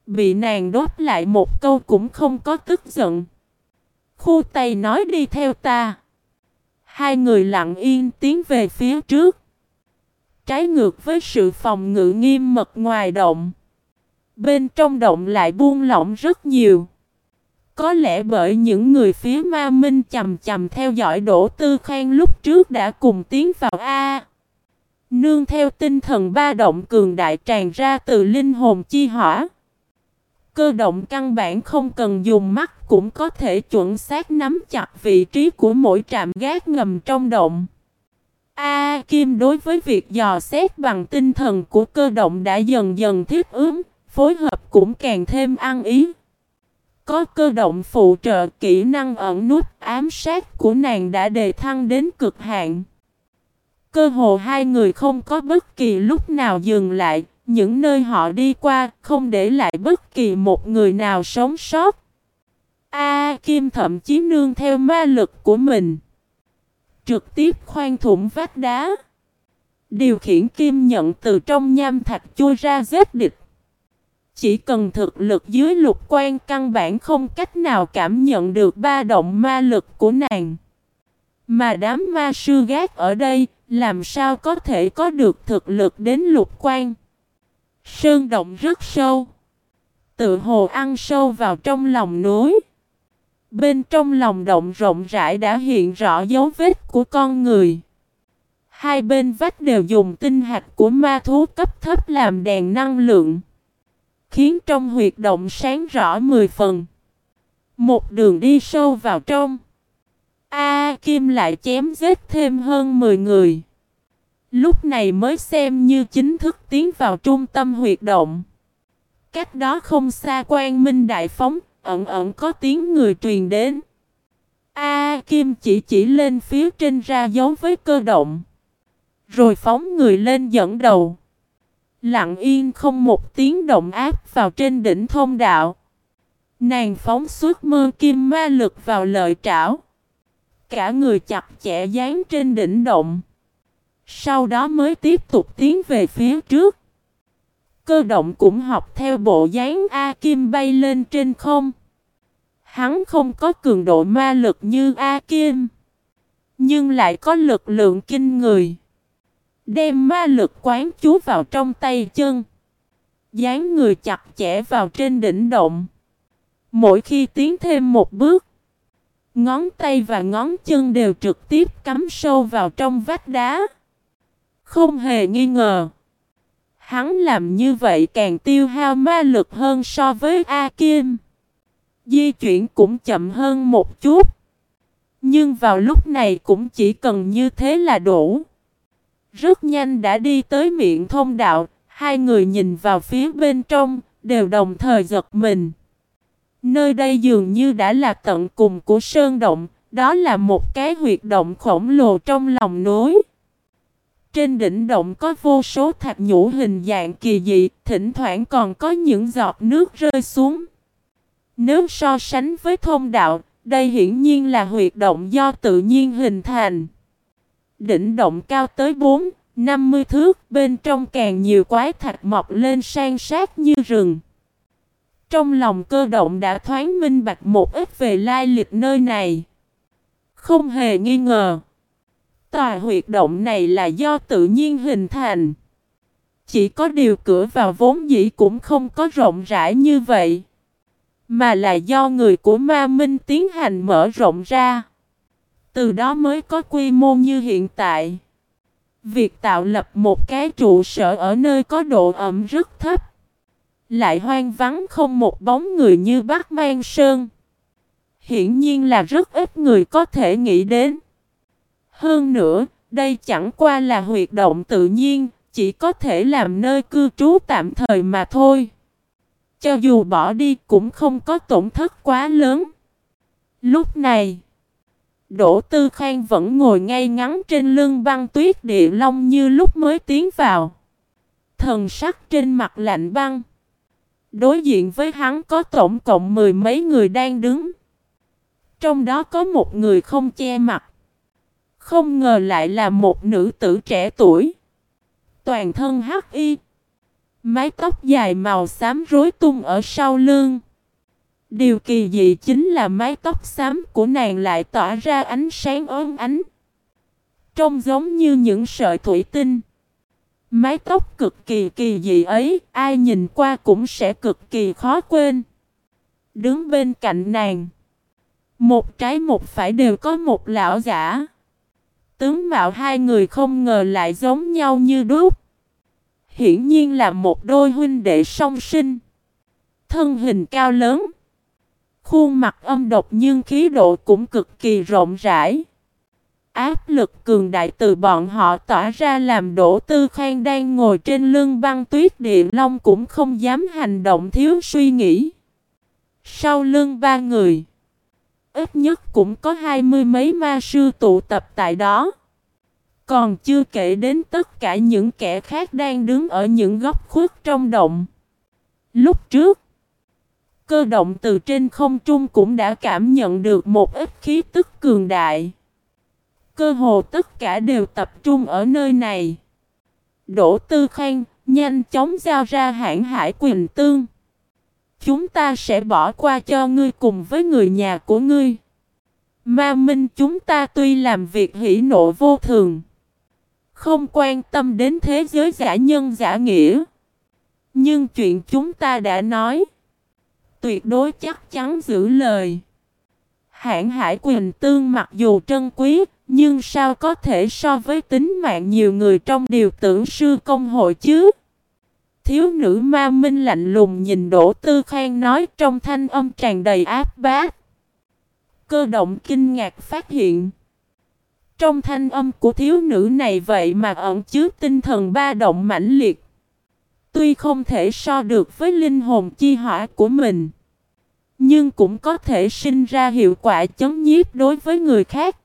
Bị nàng đốt lại một câu cũng không có tức giận. Khu tay nói đi theo ta. Hai người lặng yên tiến về phía trước. Trái ngược với sự phòng ngự nghiêm mật ngoài động. Bên trong động lại buông lỏng rất nhiều. Có lẽ bởi những người phía ma minh chầm chầm theo dõi Đỗ Tư Khang lúc trước đã cùng tiến vào A. Nương theo tinh thần ba động cường đại tràn ra từ linh hồn chi hỏa. Cơ động căn bản không cần dùng mắt cũng có thể chuẩn xác nắm chặt vị trí của mỗi trạm gác ngầm trong động. A Kim đối với việc dò xét bằng tinh thần của cơ động đã dần dần thiết ứng, phối hợp cũng càng thêm ăn ý. Có cơ động phụ trợ kỹ năng ẩn nút ám sát của nàng đã đề thăng đến cực hạn. Cơ hồ hai người không có bất kỳ lúc nào dừng lại, những nơi họ đi qua không để lại bất kỳ một người nào sống sót. A Kim thậm chí nương theo ma lực của mình. Trực tiếp khoan thủng vách đá. Điều khiển Kim nhận từ trong nham thạch chui ra giết địch. Chỉ cần thực lực dưới lục quan căn bản không cách nào cảm nhận được ba động ma lực của nàng. Mà đám ma sư gác ở đây, làm sao có thể có được thực lực đến lục quan? Sơn động rất sâu. Tự hồ ăn sâu vào trong lòng núi. Bên trong lòng động rộng rãi đã hiện rõ dấu vết của con người. Hai bên vách đều dùng tinh hạt của ma thú cấp thấp làm đèn năng lượng. Khiến trong huyệt động sáng rõ 10 phần. Một đường đi sâu vào trong. A Kim lại chém giết thêm hơn 10 người. Lúc này mới xem như chính thức tiến vào trung tâm huyệt động. Cách đó không xa quan minh đại phóng, ẩn ẩn có tiếng người truyền đến. A Kim chỉ chỉ lên phía trên ra dấu với cơ động. Rồi phóng người lên dẫn đầu. Lặng yên không một tiếng động áp vào trên đỉnh thông đạo. Nàng phóng suốt mơ kim ma lực vào lợi trảo. Cả người chặt chẽ dán trên đỉnh động. Sau đó mới tiếp tục tiến về phía trước. Cơ động cũng học theo bộ dáng A Kim bay lên trên không. Hắn không có cường độ ma lực như A Kim. Nhưng lại có lực lượng kinh người. Đem ma lực quán chú vào trong tay chân. Dán người chặt chẽ vào trên đỉnh động. Mỗi khi tiến thêm một bước. Ngón tay và ngón chân đều trực tiếp cắm sâu vào trong vách đá. Không hề nghi ngờ. Hắn làm như vậy càng tiêu hao ma lực hơn so với A Kim. Di chuyển cũng chậm hơn một chút. Nhưng vào lúc này cũng chỉ cần như thế là đủ. Rất nhanh đã đi tới miệng thông đạo, hai người nhìn vào phía bên trong, đều đồng thời giật mình. Nơi đây dường như đã là tận cùng của sơn động, đó là một cái huyệt động khổng lồ trong lòng núi. Trên đỉnh động có vô số thạch nhũ hình dạng kỳ dị, thỉnh thoảng còn có những giọt nước rơi xuống. Nếu so sánh với thông đạo, đây hiển nhiên là huyệt động do tự nhiên hình thành. Đỉnh động cao tới 4, 50 thước, bên trong càng nhiều quái thạch mọc lên san sát như rừng. Trong lòng cơ động đã thoáng minh bạch một ít về lai lịch nơi này. Không hề nghi ngờ. Tòa huyệt động này là do tự nhiên hình thành. Chỉ có điều cửa vào vốn dĩ cũng không có rộng rãi như vậy. Mà là do người của ma minh tiến hành mở rộng ra. Từ đó mới có quy mô như hiện tại. Việc tạo lập một cái trụ sở ở nơi có độ ẩm rất thấp. Lại hoang vắng không một bóng người như Bắc Mang Sơn. Hiển nhiên là rất ít người có thể nghĩ đến. Hơn nữa, đây chẳng qua là huyệt động tự nhiên, chỉ có thể làm nơi cư trú tạm thời mà thôi. Cho dù bỏ đi cũng không có tổn thất quá lớn. Lúc này, Đỗ Tư Khang vẫn ngồi ngay ngắn trên lưng băng tuyết địa long như lúc mới tiến vào. Thần sắc trên mặt lạnh băng. Đối diện với hắn có tổng cộng mười mấy người đang đứng. Trong đó có một người không che mặt. Không ngờ lại là một nữ tử trẻ tuổi. Toàn thân hắc y. Mái tóc dài màu xám rối tung ở sau lưng. Điều kỳ dị chính là mái tóc xám của nàng lại tỏa ra ánh sáng ốm ánh. Trông giống như những sợi thủy tinh. Mái tóc cực kỳ kỳ dị ấy, ai nhìn qua cũng sẽ cực kỳ khó quên. Đứng bên cạnh nàng. Một trái một phải đều có một lão giả. Tướng mạo hai người không ngờ lại giống nhau như đúc. Hiển nhiên là một đôi huynh đệ song sinh. Thân hình cao lớn. Khuôn mặt âm độc nhưng khí độ cũng cực kỳ rộng rãi. Áp lực cường đại từ bọn họ tỏa ra làm đổ tư khang đang ngồi trên lưng băng tuyết địa long cũng không dám hành động thiếu suy nghĩ. Sau lưng ba người, ít nhất cũng có hai mươi mấy ma sư tụ tập tại đó. Còn chưa kể đến tất cả những kẻ khác đang đứng ở những góc khuất trong động. Lúc trước, cơ động từ trên không trung cũng đã cảm nhận được một ít khí tức cường đại. Cơ hồ tất cả đều tập trung ở nơi này. Đỗ Tư Khang, nhanh chóng giao ra hãng hải quyền tương. Chúng ta sẽ bỏ qua cho ngươi cùng với người nhà của ngươi. Ma Minh chúng ta tuy làm việc hỷ nộ vô thường. Không quan tâm đến thế giới giả nhân giả nghĩa. Nhưng chuyện chúng ta đã nói. Tuyệt đối chắc chắn giữ lời. Hãng hải quyền tương mặc dù trân quý, nhưng sao có thể so với tính mạng nhiều người trong điều tưởng sư công hội chứ? Thiếu nữ ma minh lạnh lùng nhìn Đỗ Tư Khang nói trong thanh âm tràn đầy áp bát. Cơ động kinh ngạc phát hiện. Trong thanh âm của thiếu nữ này vậy mà ẩn chứa tinh thần ba động mãnh liệt. Tuy không thể so được với linh hồn chi hỏa của mình. Nhưng cũng có thể sinh ra hiệu quả chấn nhiếp đối với người khác.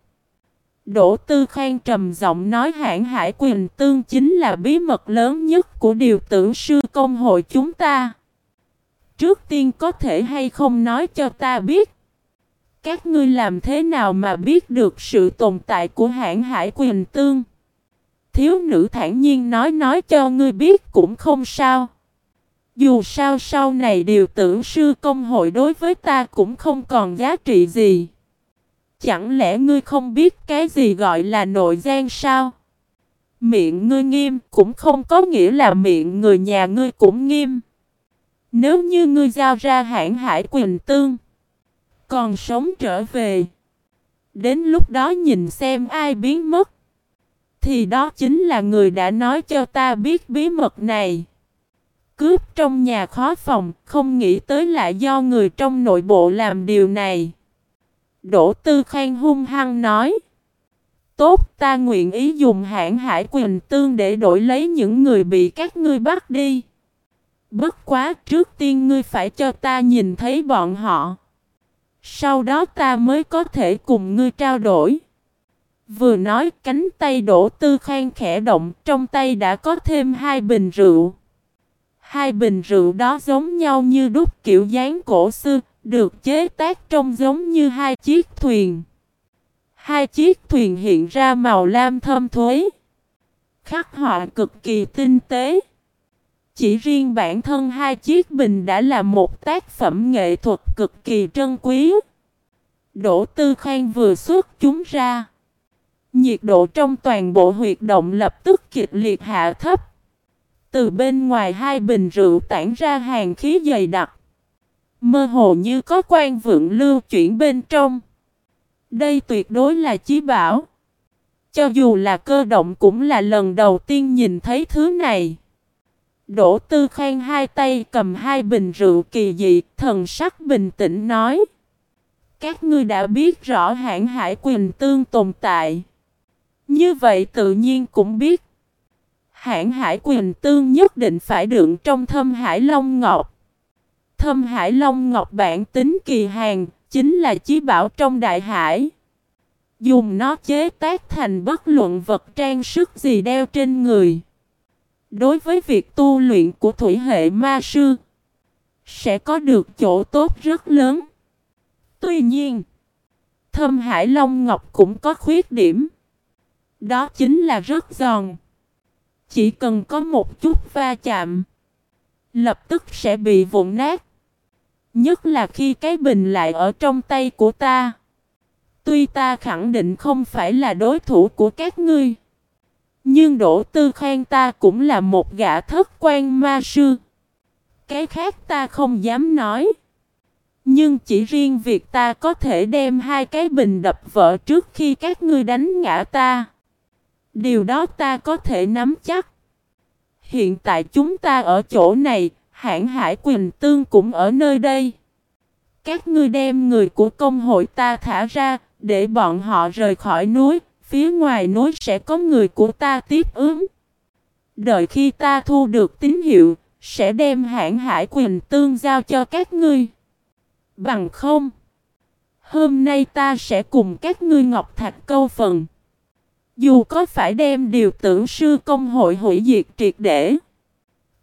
Đỗ Tư Khang trầm giọng nói hãng hải quyền tương chính là bí mật lớn nhất của điều tưởng sư công hội chúng ta. trước tiên có thể hay không nói cho ta biết. Các ngươi làm thế nào mà biết được sự tồn tại của hãng hải quyền tương? Thiếu nữ thản nhiên nói nói cho ngươi biết cũng không sao. Dù sao sau này điều tử sư công hội đối với ta cũng không còn giá trị gì. Chẳng lẽ ngươi không biết cái gì gọi là nội gian sao? Miệng ngươi nghiêm cũng không có nghĩa là miệng người nhà ngươi cũng nghiêm. Nếu như ngươi giao ra hãng hải quyền tương, còn sống trở về, đến lúc đó nhìn xem ai biến mất, thì đó chính là người đã nói cho ta biết bí mật này. Cướp trong nhà khó phòng, không nghĩ tới lại do người trong nội bộ làm điều này. Đỗ Tư Khang hung hăng nói. Tốt ta nguyện ý dùng hãng hải quyền tương để đổi lấy những người bị các ngươi bắt đi. Bất quá trước tiên ngươi phải cho ta nhìn thấy bọn họ. Sau đó ta mới có thể cùng ngươi trao đổi. Vừa nói cánh tay đổ tư khang khẽ động trong tay đã có thêm hai bình rượu. Hai bình rượu đó giống nhau như đúc kiểu dáng cổ xưa, được chế tác trông giống như hai chiếc thuyền. Hai chiếc thuyền hiện ra màu lam thơm thuế. Khắc họa cực kỳ tinh tế. Chỉ riêng bản thân hai chiếc bình đã là một tác phẩm nghệ thuật cực kỳ trân quý. Đỗ Tư Khang vừa xuất chúng ra. Nhiệt độ trong toàn bộ huyệt động lập tức kịch liệt hạ thấp. Từ bên ngoài hai bình rượu tản ra hàng khí dày đặc. Mơ hồ như có quan vượng lưu chuyển bên trong. Đây tuyệt đối là chí bảo. Cho dù là cơ động cũng là lần đầu tiên nhìn thấy thứ này. Đỗ Tư Khang hai tay cầm hai bình rượu kỳ dị, thần sắc bình tĩnh nói. Các ngươi đã biết rõ hãng hải quyền tương tồn tại. Như vậy tự nhiên cũng biết. Hãng hải quyền tương nhất định phải đựng trong thâm hải long ngọc. Thâm hải long ngọc bản tính kỳ hàng, chính là chí bảo trong đại hải. Dùng nó chế tác thành bất luận vật trang sức gì đeo trên người. Đối với việc tu luyện của thủy hệ ma sư, sẽ có được chỗ tốt rất lớn. Tuy nhiên, thâm hải long ngọc cũng có khuyết điểm. Đó chính là rất giòn. Chỉ cần có một chút va chạm, lập tức sẽ bị vụn nát. Nhất là khi cái bình lại ở trong tay của ta. Tuy ta khẳng định không phải là đối thủ của các ngươi. Nhưng Đỗ Tư Khang ta cũng là một gã thất quan ma sư. Cái khác ta không dám nói. Nhưng chỉ riêng việc ta có thể đem hai cái bình đập vỡ trước khi các ngươi đánh ngã ta. Điều đó ta có thể nắm chắc. Hiện tại chúng ta ở chỗ này, hãng hải Quỳnh Tương cũng ở nơi đây. Các ngươi đem người của công hội ta thả ra, để bọn họ rời khỏi núi, phía ngoài núi sẽ có người của ta tiếp ứng. Đợi khi ta thu được tín hiệu, sẽ đem hãng hải Quỳnh Tương giao cho các ngươi. Bằng không, hôm nay ta sẽ cùng các ngươi ngọc thạch câu phần. Dù có phải đem điều tưởng sư công hội hủy diệt triệt để,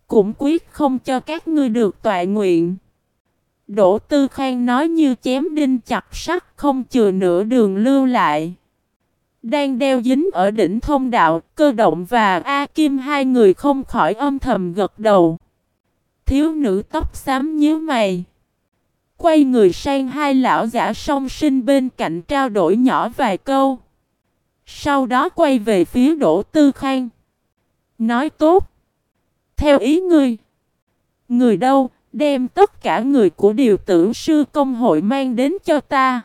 cũng quyết không cho các ngươi được tọa nguyện. Đỗ Tư Khang nói như chém đinh chặt sắt không chừa nửa đường lưu lại. Đang đeo dính ở đỉnh thông đạo, cơ động và A Kim hai người không khỏi âm thầm gật đầu. Thiếu nữ tóc xám nhíu mày. Quay người sang hai lão giả song sinh bên cạnh trao đổi nhỏ vài câu. Sau đó quay về phía Đỗ Tư Khang. Nói tốt. Theo ý ngươi. Người đâu, đem tất cả người của điều tử sư công hội mang đến cho ta.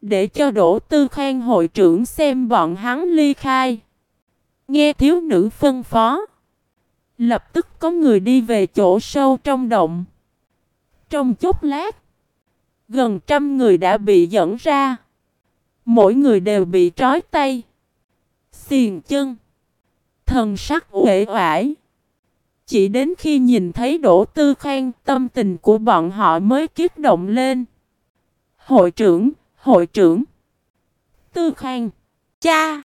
Để cho Đỗ Tư Khang hội trưởng xem bọn hắn ly khai. Nghe thiếu nữ phân phó. Lập tức có người đi về chỗ sâu trong động. Trong chốc lát, gần trăm người đã bị dẫn ra. Mỗi người đều bị trói tay, xiền chân, thần sắc uể oải. Chỉ đến khi nhìn thấy Đỗ Tư Khang, tâm tình của bọn họ mới kích động lên. Hội trưởng, hội trưởng. Tư Khang, cha.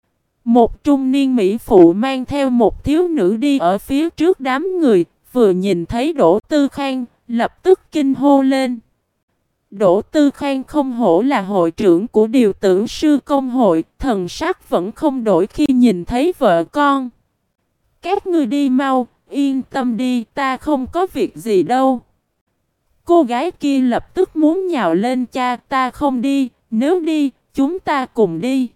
Một trung niên mỹ phụ mang theo một thiếu nữ đi ở phía trước đám người, vừa nhìn thấy Đỗ Tư Khang, lập tức kinh hô lên. Đỗ Tư Khang không hổ là hội trưởng của điều tưởng sư công hội, thần sắc vẫn không đổi khi nhìn thấy vợ con. Các người đi mau, yên tâm đi, ta không có việc gì đâu. Cô gái kia lập tức muốn nhào lên cha, ta không đi, nếu đi, chúng ta cùng đi.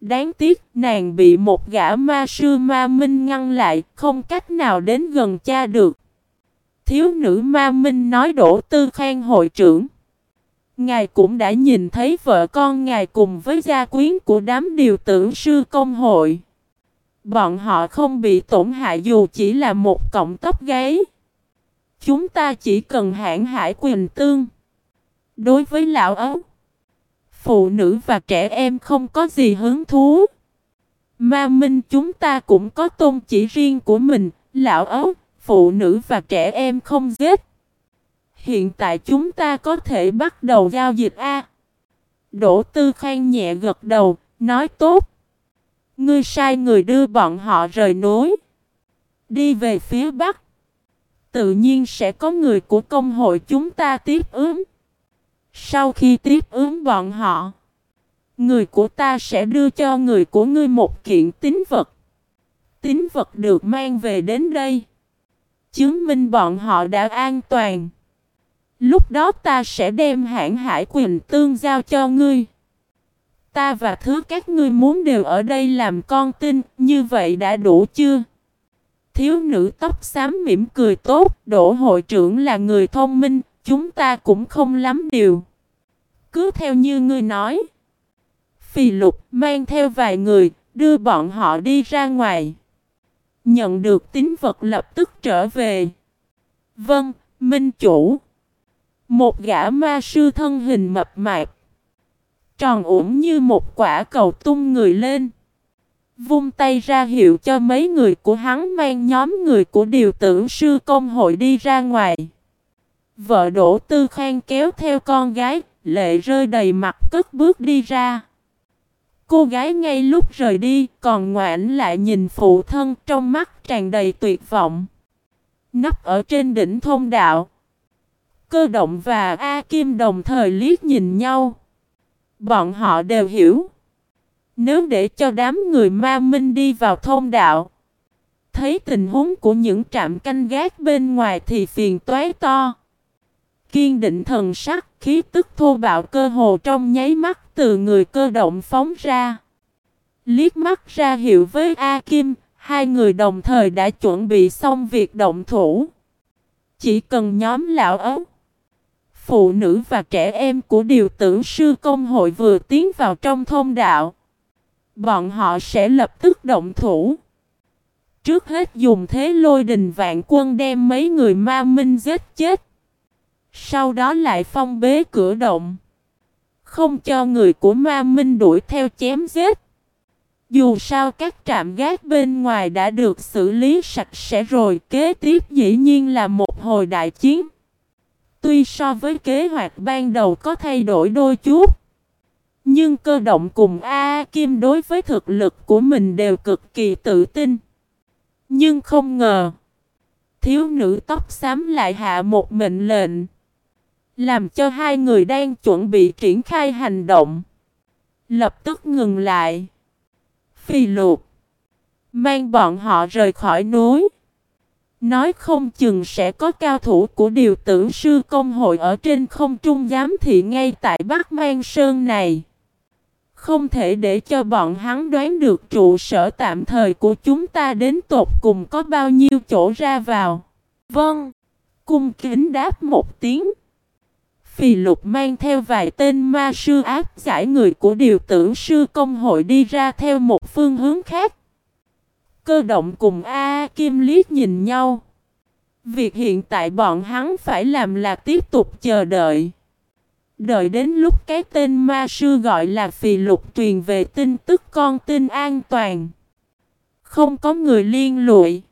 Đáng tiếc, nàng bị một gã ma sư ma minh ngăn lại, không cách nào đến gần cha được. Thiếu nữ ma minh nói đổ tư khen hội trưởng. Ngài cũng đã nhìn thấy vợ con ngài cùng với gia quyến của đám điều tưởng sư công hội. Bọn họ không bị tổn hại dù chỉ là một cọng tóc gáy. Chúng ta chỉ cần hãng hải quyền tương. Đối với lão ấu, phụ nữ và trẻ em không có gì hứng thú. Ma minh chúng ta cũng có tôn chỉ riêng của mình, lão ấu, phụ nữ và trẻ em không giết. Hiện tại chúng ta có thể bắt đầu giao dịch A. Đỗ Tư Khang nhẹ gật đầu, nói tốt. Ngươi sai người đưa bọn họ rời núi. Đi về phía Bắc. Tự nhiên sẽ có người của công hội chúng ta tiếp ứng. Sau khi tiếp ứng bọn họ, người của ta sẽ đưa cho người của ngươi một kiện tín vật. Tín vật được mang về đến đây. Chứng minh bọn họ đã an toàn. Lúc đó ta sẽ đem hãng hải quyền tương giao cho ngươi. Ta và thứ các ngươi muốn đều ở đây làm con tin, như vậy đã đủ chưa? Thiếu nữ tóc xám mỉm cười tốt, đổ hội trưởng là người thông minh, chúng ta cũng không lắm điều. Cứ theo như ngươi nói. Phì lục mang theo vài người, đưa bọn họ đi ra ngoài. Nhận được tín vật lập tức trở về. Vâng, minh chủ. Một gã ma sư thân hình mập mạp. Tròn ủng như một quả cầu tung người lên. Vung tay ra hiệu cho mấy người của hắn mang nhóm người của điều tưởng sư công hội đi ra ngoài. Vợ đổ Tư Khang kéo theo con gái, lệ rơi đầy mặt cất bước đi ra. Cô gái ngay lúc rời đi, còn ngoảnh lại nhìn phụ thân trong mắt tràn đầy tuyệt vọng. Nắp ở trên đỉnh thông đạo. Cơ động và A Kim đồng thời liếc nhìn nhau. Bọn họ đều hiểu. Nếu để cho đám người ma minh đi vào thôn đạo. Thấy tình huống của những trạm canh gác bên ngoài thì phiền toái to. Kiên định thần sắc, khí tức thô bạo cơ hồ trong nháy mắt từ người cơ động phóng ra. Liếc mắt ra hiệu với A Kim, hai người đồng thời đã chuẩn bị xong việc động thủ. Chỉ cần nhóm lão ấu, phụ nữ và trẻ em của điều tưởng sư công hội vừa tiến vào trong thôn đạo. Bọn họ sẽ lập tức động thủ. Trước hết dùng thế lôi đình vạn quân đem mấy người ma minh giết chết. Sau đó lại phong bế cửa động. Không cho người của ma minh đuổi theo chém giết. Dù sao các trạm gác bên ngoài đã được xử lý sạch sẽ rồi, kế tiếp dĩ nhiên là một hồi đại chiến. Tuy so với kế hoạch ban đầu có thay đổi đôi chút. Nhưng cơ động cùng A, Kim đối với thực lực của mình đều cực kỳ tự tin. Nhưng không ngờ. Thiếu nữ tóc xám lại hạ một mệnh lệnh. Làm cho hai người đang chuẩn bị triển khai hành động. Lập tức ngừng lại. Phi luộc. Mang bọn họ rời khỏi núi. Nói không chừng sẽ có cao thủ của điều tử sư công hội ở trên không trung giám thị ngay tại Bắc Mang Sơn này. Không thể để cho bọn hắn đoán được trụ sở tạm thời của chúng ta đến tột cùng có bao nhiêu chỗ ra vào. Vâng. Cung kính đáp một tiếng. Phì lục mang theo vài tên ma sư ác giải người của điều tử sư công hội đi ra theo một phương hướng khác. Cơ động cùng A, Kim liếc nhìn nhau. Việc hiện tại bọn hắn phải làm là tiếp tục chờ đợi. Đợi đến lúc cái tên ma sư gọi là phì lục truyền về tin tức con tin an toàn. Không có người liên lụy.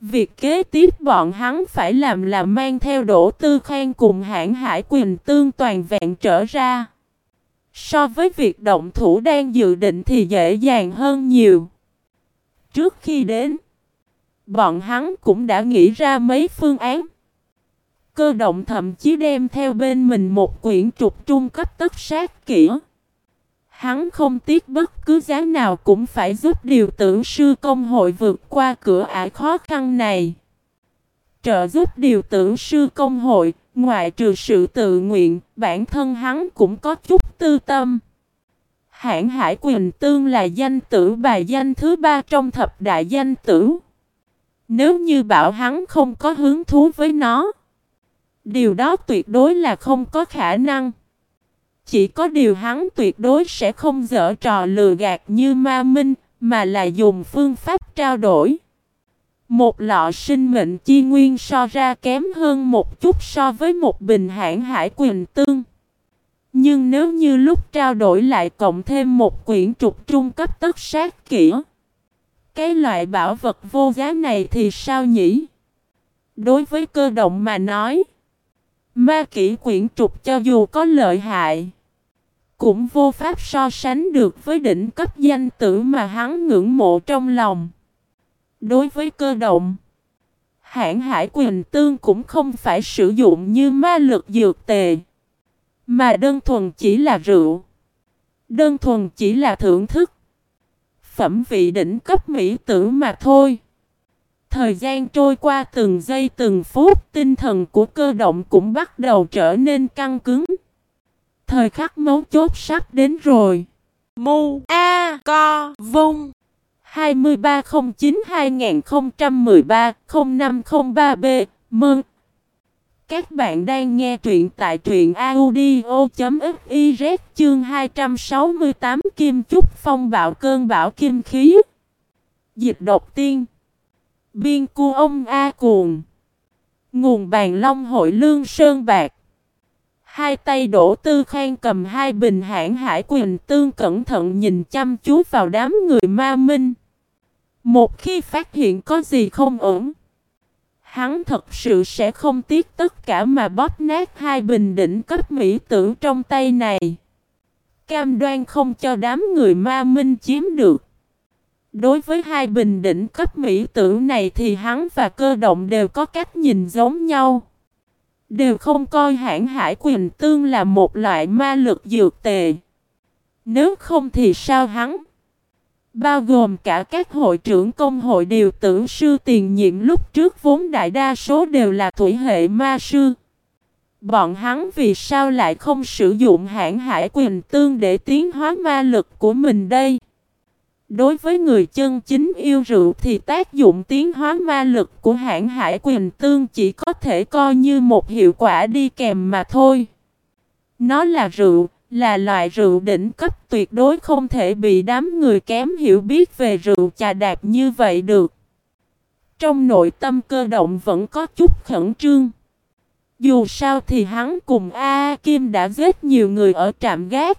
Việc kế tiếp bọn hắn phải làm là mang theo đổ tư khen cùng hãng hải quyền tương toàn vẹn trở ra. So với việc động thủ đang dự định thì dễ dàng hơn nhiều. Trước khi đến, bọn hắn cũng đã nghĩ ra mấy phương án. Cơ động thậm chí đem theo bên mình một quyển trục trung cấp tất sát kỹ. Hắn không tiếc bất cứ giá nào cũng phải giúp điều tưởng sư công hội vượt qua cửa ải khó khăn này. Trợ giúp điều tưởng sư công hội, ngoại trừ sự tự nguyện, bản thân hắn cũng có chút tư tâm. Hãng Hải Quỳnh Tương là danh tử bài danh thứ ba trong thập đại danh tử. Nếu như bảo hắn không có hứng thú với nó, điều đó tuyệt đối là không có khả năng. Chỉ có điều hắn tuyệt đối sẽ không dở trò lừa gạt như ma minh, mà là dùng phương pháp trao đổi. Một lọ sinh mệnh chi nguyên so ra kém hơn một chút so với một bình hãng hải quyền tương. Nhưng nếu như lúc trao đổi lại cộng thêm một quyển trục trung cấp tất sát kỹ. Cái loại bảo vật vô giá này thì sao nhỉ? Đối với cơ động mà nói. Ma kỹ quyển trục cho dù có lợi hại. Cũng vô pháp so sánh được với đỉnh cấp danh tử mà hắn ngưỡng mộ trong lòng. Đối với cơ động. Hãng hải quyền tương cũng không phải sử dụng như ma lực dược tề. Mà đơn thuần chỉ là rượu. Đơn thuần chỉ là thưởng thức. Phẩm vị đỉnh cấp mỹ tử mà thôi. Thời gian trôi qua từng giây từng phút, tinh thần của cơ động cũng bắt đầu trở nên căng cứng. Thời khắc mấu chốt sắp đến rồi. Mu A Co Vung 2309-2013-0503B Mừng! Các bạn đang nghe truyện tại truyện audio.fiz chương 268 Kim Chúc Phong bạo cơn bão kim khí. Dịch độc tiên. Biên cu ông A Cuồng. Nguồn bàn long hội lương sơn bạc. Hai tay đổ tư khang cầm hai bình hãng hải quyền tương cẩn thận nhìn chăm chú vào đám người ma minh. Một khi phát hiện có gì không ổn, hắn thật sự sẽ không tiếc tất cả mà bóp nát hai bình đỉnh cấp mỹ tử trong tay này. Cam đoan không cho đám người ma minh chiếm được. Đối với hai bình đỉnh cấp mỹ tử này thì hắn và cơ động đều có cách nhìn giống nhau. Đều không coi hãng hải quyền tương là một loại ma lực dược tề. Nếu không thì sao hắn? Bao gồm cả các hội trưởng công hội điều tử sư tiền nhiệm lúc trước vốn đại đa số đều là thủy hệ ma sư. Bọn hắn vì sao lại không sử dụng hãng hải quyền tương để tiến hóa ma lực của mình đây? Đối với người chân chính yêu rượu thì tác dụng tiến hóa ma lực của hãng hải quyền tương chỉ có thể coi như một hiệu quả đi kèm mà thôi. Nó là rượu, là loại rượu đỉnh cấp tuyệt đối không thể bị đám người kém hiểu biết về rượu trà đạp như vậy được. Trong nội tâm cơ động vẫn có chút khẩn trương. Dù sao thì hắn cùng A, Kim đã giết nhiều người ở trạm gác.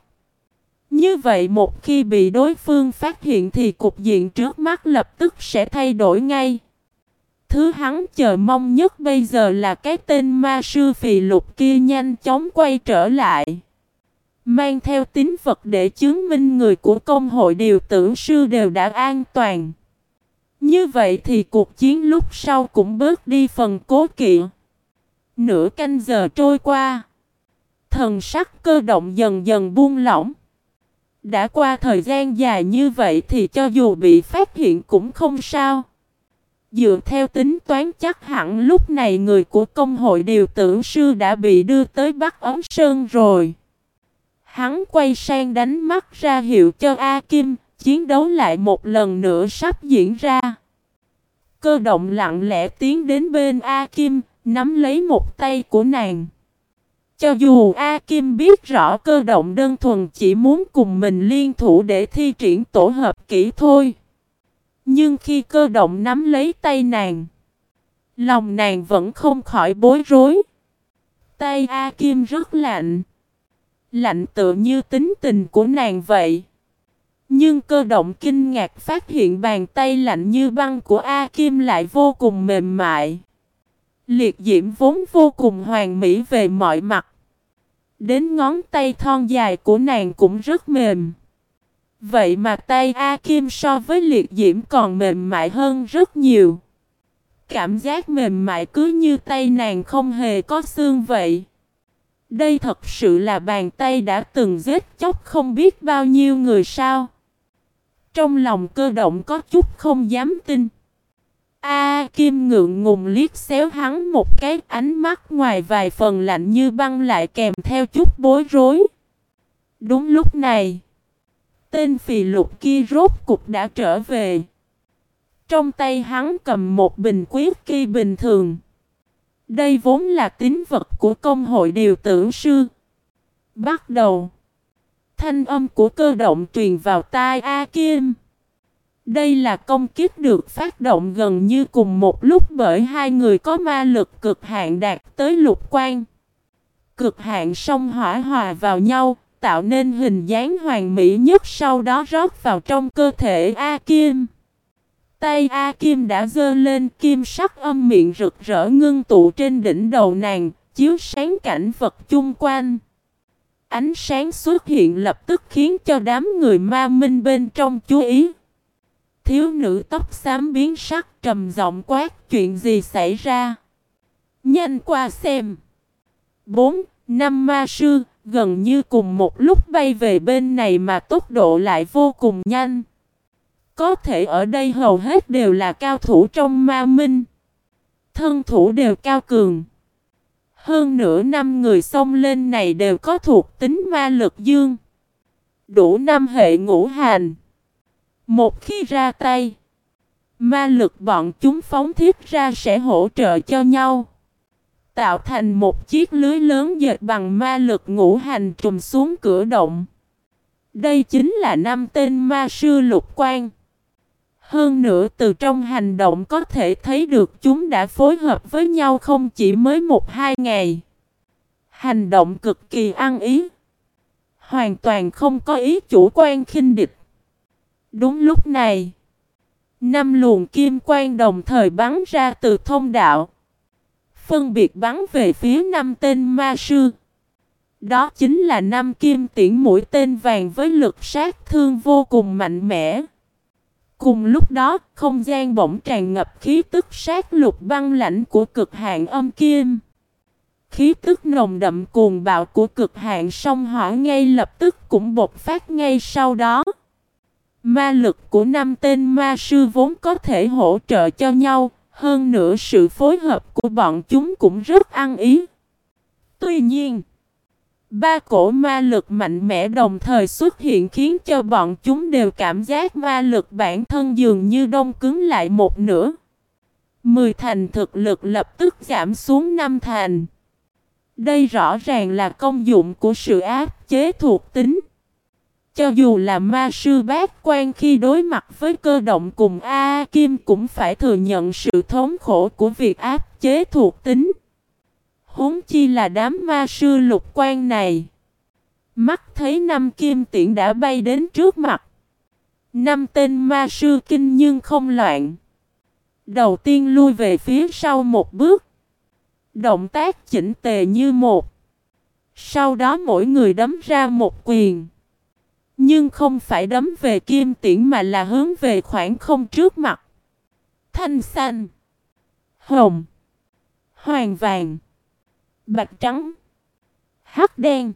Như vậy một khi bị đối phương phát hiện thì cục diện trước mắt lập tức sẽ thay đổi ngay. Thứ hắn chờ mong nhất bây giờ là cái tên ma sư phì lục kia nhanh chóng quay trở lại. Mang theo tín vật để chứng minh người của công hội điều tưởng sư đều đã an toàn. Như vậy thì cuộc chiến lúc sau cũng bớt đi phần cố kỵ. Nửa canh giờ trôi qua. Thần sắc cơ động dần dần buông lỏng. Đã qua thời gian dài như vậy thì cho dù bị phát hiện cũng không sao. Dựa theo tính toán chắc hẳn lúc này người của công hội điều tưởng sư đã bị đưa tới Bắc Ấn Sơn rồi. Hắn quay sang đánh mắt ra hiệu cho A Kim, chiến đấu lại một lần nữa sắp diễn ra. Cơ động lặng lẽ tiến đến bên A Kim, nắm lấy một tay của nàng. Cho dù A Kim biết rõ cơ động đơn thuần chỉ muốn cùng mình liên thủ để thi triển tổ hợp kỹ thôi. Nhưng khi cơ động nắm lấy tay nàng, lòng nàng vẫn không khỏi bối rối. Tay A Kim rất lạnh. Lạnh tựa như tính tình của nàng vậy. Nhưng cơ động kinh ngạc phát hiện bàn tay lạnh như băng của A Kim lại vô cùng mềm mại. Liệt diễm vốn vô cùng hoàn mỹ về mọi mặt. Đến ngón tay thon dài của nàng cũng rất mềm. Vậy mà tay A Kim so với liệt diễm còn mềm mại hơn rất nhiều. Cảm giác mềm mại cứ như tay nàng không hề có xương vậy. Đây thật sự là bàn tay đã từng giết chóc không biết bao nhiêu người sao. Trong lòng cơ động có chút không dám tin. A Kim ngượng ngùng liếc xéo hắn một cái ánh mắt ngoài vài phần lạnh như băng lại kèm theo chút bối rối. Đúng lúc này, tên phì lục kia rốt cục đã trở về. Trong tay hắn cầm một bình quyết kỳ bình thường. Đây vốn là tín vật của công hội điều tử sư. Bắt đầu. Thanh âm của cơ động truyền vào tai A Kim. Đây là công kích được phát động gần như cùng một lúc bởi hai người có ma lực cực hạn đạt tới lục quan. Cực hạn song hỏa hòa vào nhau, tạo nên hình dáng hoàn mỹ nhất sau đó rót vào trong cơ thể A Kim. Tay A Kim đã dơ lên kim sắc âm miệng rực rỡ ngưng tụ trên đỉnh đầu nàng, chiếu sáng cảnh vật chung quanh. Ánh sáng xuất hiện lập tức khiến cho đám người ma minh bên trong chú ý. Thiếu nữ tóc xám biến sắc trầm giọng quát chuyện gì xảy ra. Nhanh qua xem. Bốn, năm ma sư gần như cùng một lúc bay về bên này mà tốc độ lại vô cùng nhanh. Có thể ở đây hầu hết đều là cao thủ trong ma minh. Thân thủ đều cao cường. Hơn nửa năm người xông lên này đều có thuộc tính ma lực dương. Đủ năm hệ ngũ hành. Một khi ra tay, ma lực bọn chúng phóng thiết ra sẽ hỗ trợ cho nhau. Tạo thành một chiếc lưới lớn dệt bằng ma lực ngũ hành trùm xuống cửa động. Đây chính là năm tên ma sư lục quan. Hơn nữa từ trong hành động có thể thấy được chúng đã phối hợp với nhau không chỉ mới một hai ngày. Hành động cực kỳ ăn ý. Hoàn toàn không có ý chủ quan khinh địch. Đúng lúc này, năm luồng kim quang đồng thời bắn ra từ thông đạo. Phân biệt bắn về phía năm tên ma sư. Đó chính là năm kim tiễn mũi tên vàng với lực sát thương vô cùng mạnh mẽ. Cùng lúc đó, không gian bỗng tràn ngập khí tức sát lục băng lãnh của cực hạn âm kim. Khí tức nồng đậm cuồng bạo của cực hạn sông hỏa ngay lập tức cũng bộc phát ngay sau đó. Ma lực của năm tên ma sư vốn có thể hỗ trợ cho nhau, hơn nữa sự phối hợp của bọn chúng cũng rất ăn ý. Tuy nhiên, ba cổ ma lực mạnh mẽ đồng thời xuất hiện khiến cho bọn chúng đều cảm giác ma lực bản thân dường như đông cứng lại một nửa. Mười thành thực lực lập tức giảm xuống năm thành. Đây rõ ràng là công dụng của sự áp chế thuộc tính. Cho dù là ma sư bát quan khi đối mặt với cơ động cùng A, Kim cũng phải thừa nhận sự thống khổ của việc áp chế thuộc tính. Huống chi là đám ma sư lục quan này. Mắt thấy năm kim tiễn đã bay đến trước mặt. Năm tên ma sư kinh nhưng không loạn. Đầu tiên lui về phía sau một bước. Động tác chỉnh tề như một. Sau đó mỗi người đấm ra một quyền. Nhưng không phải đấm về kim tiễn mà là hướng về khoảng không trước mặt. Thanh xanh. Hồng. Hoàng vàng. Bạch trắng. Hắc đen.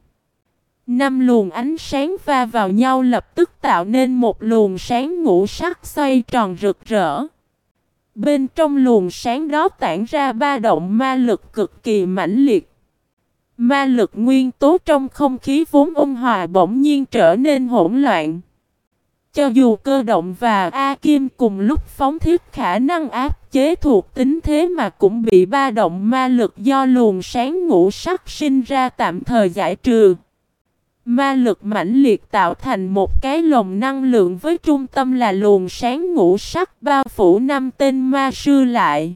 Năm luồng ánh sáng va vào nhau lập tức tạo nên một luồng sáng ngũ sắc xoay tròn rực rỡ. Bên trong luồng sáng đó tản ra ba động ma lực cực kỳ mãnh liệt. Ma lực nguyên tố trong không khí vốn ôn hòa bỗng nhiên trở nên hỗn loạn. Cho dù cơ động và A Kim cùng lúc phóng thiết khả năng áp chế thuộc tính thế mà cũng bị ba động ma lực do luồng sáng ngũ sắc sinh ra tạm thời giải trừ. Ma lực mãnh liệt tạo thành một cái lồng năng lượng với trung tâm là luồng sáng ngũ sắc bao phủ năm tên ma sư lại.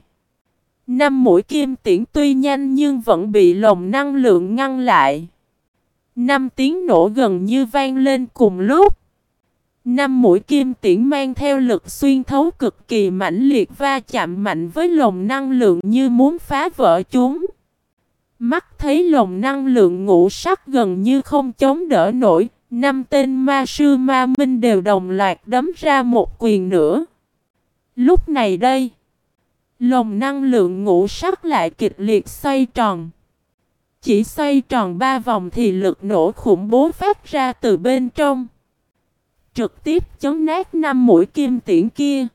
Năm mũi kim tiễn tuy nhanh nhưng vẫn bị lồng năng lượng ngăn lại. Năm tiếng nổ gần như vang lên cùng lúc. Năm mũi kim tiễn mang theo lực xuyên thấu cực kỳ mãnh liệt va chạm mạnh với lồng năng lượng như muốn phá vỡ chúng. Mắt thấy lồng năng lượng ngũ sắc gần như không chống đỡ nổi, năm tên ma sư ma minh đều đồng loạt đấm ra một quyền nữa. Lúc này đây, Lồng năng lượng ngũ sắc lại kịch liệt xoay tròn. Chỉ xoay tròn ba vòng thì lực nổ khủng bố phát ra từ bên trong. Trực tiếp chấn nát năm mũi kim tiễn kia.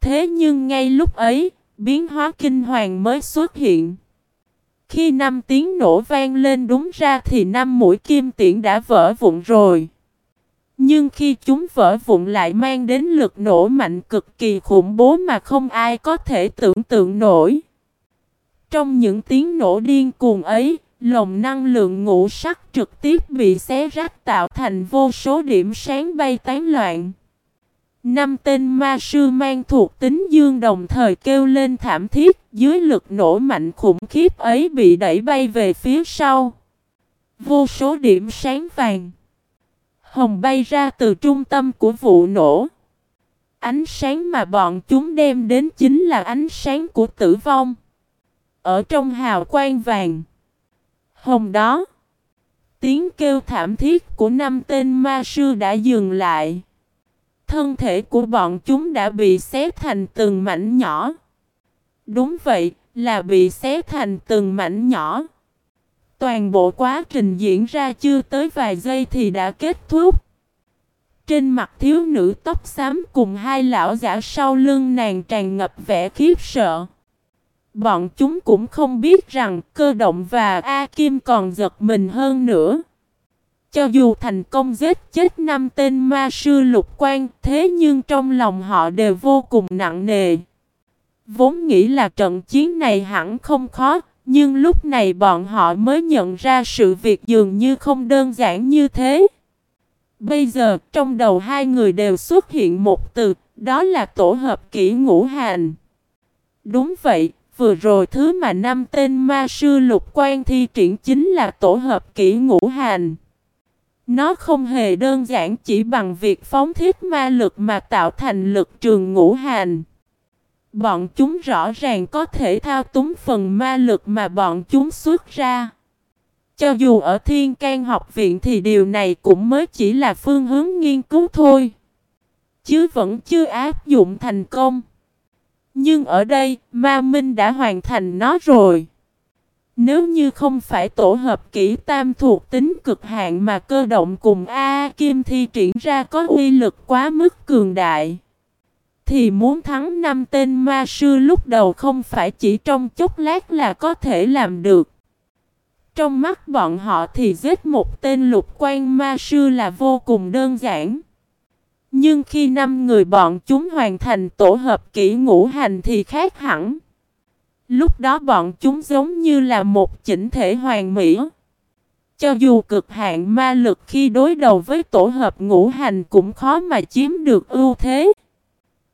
Thế nhưng ngay lúc ấy, biến hóa kinh hoàng mới xuất hiện. Khi năm tiếng nổ vang lên đúng ra thì năm mũi kim tiễn đã vỡ vụn rồi. Nhưng khi chúng vỡ vụn lại mang đến lực nổ mạnh cực kỳ khủng bố mà không ai có thể tưởng tượng nổi. Trong những tiếng nổ điên cuồng ấy, lồng năng lượng ngũ sắc trực tiếp bị xé rách tạo thành vô số điểm sáng bay tán loạn. Năm tên ma sư mang thuộc tính dương đồng thời kêu lên thảm thiết, dưới lực nổ mạnh khủng khiếp ấy bị đẩy bay về phía sau. Vô số điểm sáng vàng. Hồng bay ra từ trung tâm của vụ nổ. Ánh sáng mà bọn chúng đem đến chính là ánh sáng của tử vong. Ở trong hào quang vàng. Hồng đó. Tiếng kêu thảm thiết của năm tên ma sư đã dừng lại. Thân thể của bọn chúng đã bị xé thành từng mảnh nhỏ. Đúng vậy, là bị xé thành từng mảnh nhỏ. Toàn bộ quá trình diễn ra chưa tới vài giây thì đã kết thúc. Trên mặt thiếu nữ tóc xám cùng hai lão giả sau lưng nàng tràn ngập vẻ khiếp sợ. Bọn chúng cũng không biết rằng cơ động và A Kim còn giật mình hơn nữa. Cho dù thành công giết chết năm tên ma sư lục quan, thế nhưng trong lòng họ đều vô cùng nặng nề. Vốn nghĩ là trận chiến này hẳn không khó, nhưng lúc này bọn họ mới nhận ra sự việc dường như không đơn giản như thế. Bây giờ trong đầu hai người đều xuất hiện một từ, đó là tổ hợp kỹ ngũ hành. Đúng vậy, vừa rồi thứ mà năm tên ma sư lục quan thi triển chính là tổ hợp kỹ ngũ hành. Nó không hề đơn giản chỉ bằng việc phóng thiết ma lực mà tạo thành lực trường ngũ hành. Bọn chúng rõ ràng có thể thao túng phần ma lực mà bọn chúng xuất ra. Cho dù ở Thiên can học viện thì điều này cũng mới chỉ là phương hướng nghiên cứu thôi. Chứ vẫn chưa áp dụng thành công. Nhưng ở đây, Ma Minh đã hoàn thành nó rồi. Nếu như không phải tổ hợp kỹ tam thuộc tính cực hạn mà cơ động cùng A Kim thi triển ra có uy lực quá mức cường đại. Thì muốn thắng năm tên ma sư lúc đầu không phải chỉ trong chốc lát là có thể làm được. Trong mắt bọn họ thì giết một tên lục quan ma sư là vô cùng đơn giản. Nhưng khi năm người bọn chúng hoàn thành tổ hợp kỹ ngũ hành thì khác hẳn. Lúc đó bọn chúng giống như là một chỉnh thể hoàn mỹ. Cho dù cực hạn ma lực khi đối đầu với tổ hợp ngũ hành cũng khó mà chiếm được ưu thế.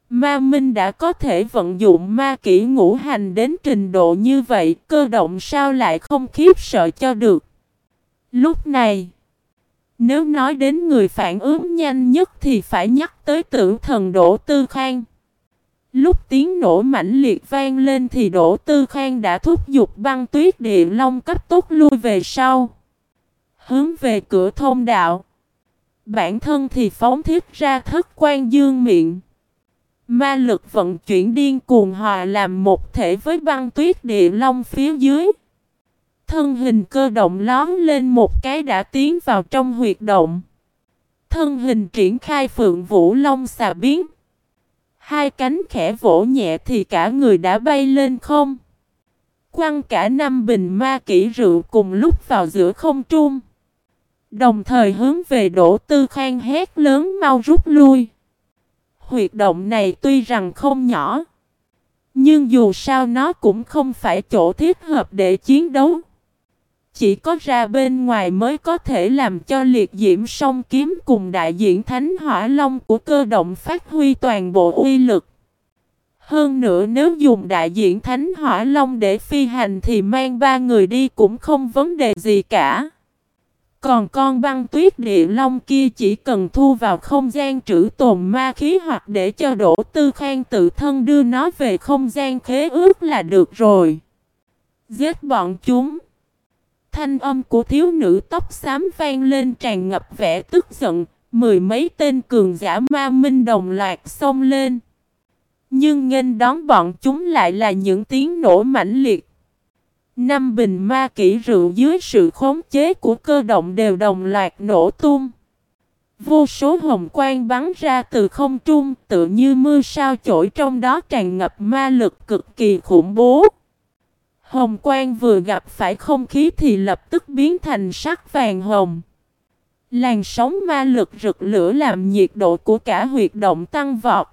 Ma Minh đã có thể vận dụng ma kỹ ngũ hành đến trình độ như vậy, cơ động sao lại không khiếp sợ cho được. Lúc này, nếu nói đến người phản ứng nhanh nhất thì phải nhắc tới tử thần Đỗ Tư Khang. Lúc tiếng nổ mãnh liệt vang lên thì Đỗ Tư Khang đã thúc giục băng tuyết địa long cấp tốc lui về sau. Hướng về cửa thông đạo. Bản thân thì phóng thiết ra thất quan dương miệng. Ma lực vận chuyển điên cuồng hòa làm một thể với băng tuyết địa long phía dưới. Thân hình cơ động lón lên một cái đã tiến vào trong huyệt động. Thân hình triển khai phượng vũ long xà biến. Hai cánh khẽ vỗ nhẹ thì cả người đã bay lên không. Quăng cả năm bình ma kỹ rượu cùng lúc vào giữa không trung. Đồng thời hướng về đổ tư khang hét lớn mau rút lui. Huyệt động này tuy rằng không nhỏ. Nhưng dù sao nó cũng không phải chỗ thiết hợp để chiến đấu. Chỉ có ra bên ngoài mới có thể làm cho liệt diễm song kiếm cùng đại diện thánh hỏa long của cơ động phát huy toàn bộ uy lực. Hơn nữa nếu dùng đại diện thánh hỏa long để phi hành thì mang ba người đi cũng không vấn đề gì cả. Còn con băng tuyết địa long kia chỉ cần thu vào không gian trữ tồn ma khí hoặc để cho Đỗ Tư Khang tự thân đưa nó về không gian khế ước là được rồi. Giết bọn chúng. Thanh âm của thiếu nữ tóc xám vang lên tràn ngập vẻ tức giận, mười mấy tên cường giả ma minh đồng loạt xông lên. Nhưng nghênh đón bọn chúng lại là những tiếng nổ mãnh liệt. Năm bình ma kỹ rượu dưới sự khống chế của cơ động đều đồng loạt nổ tung. Vô số hồng quang bắn ra từ không trung tự như mưa sao chổi trong đó tràn ngập ma lực cực kỳ khủng bố. Hồng quang vừa gặp phải không khí thì lập tức biến thành sắc vàng hồng. Làn sóng ma lực rực lửa làm nhiệt độ của cả huyệt động tăng vọt.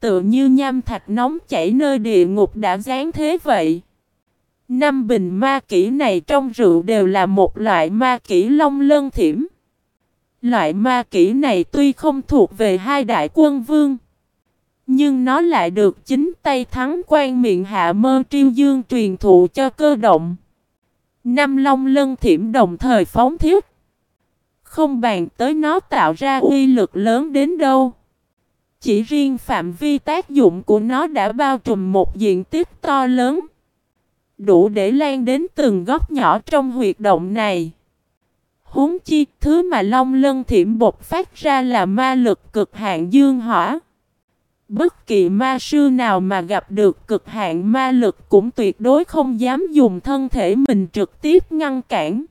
Tự như nham thạch nóng chảy nơi địa ngục đã giáng thế vậy. Năm bình ma kỹ này trong rượu đều là một loại ma kỹ long lân thiểm. Loại ma kỹ này tuy không thuộc về hai đại quân vương. Nhưng nó lại được chính tay thắng quan miệng hạ mơ triêu dương truyền thụ cho cơ động. Năm long lân thiểm đồng thời phóng thiết. Không bàn tới nó tạo ra uy lực lớn đến đâu. Chỉ riêng phạm vi tác dụng của nó đã bao trùm một diện tích to lớn. Đủ để lan đến từng góc nhỏ trong huyệt động này. Huống chi, thứ mà Long Lân Thiểm bột phát ra là ma lực cực hạn dương hỏa. Bất kỳ ma sư nào mà gặp được cực hạn ma lực cũng tuyệt đối không dám dùng thân thể mình trực tiếp ngăn cản.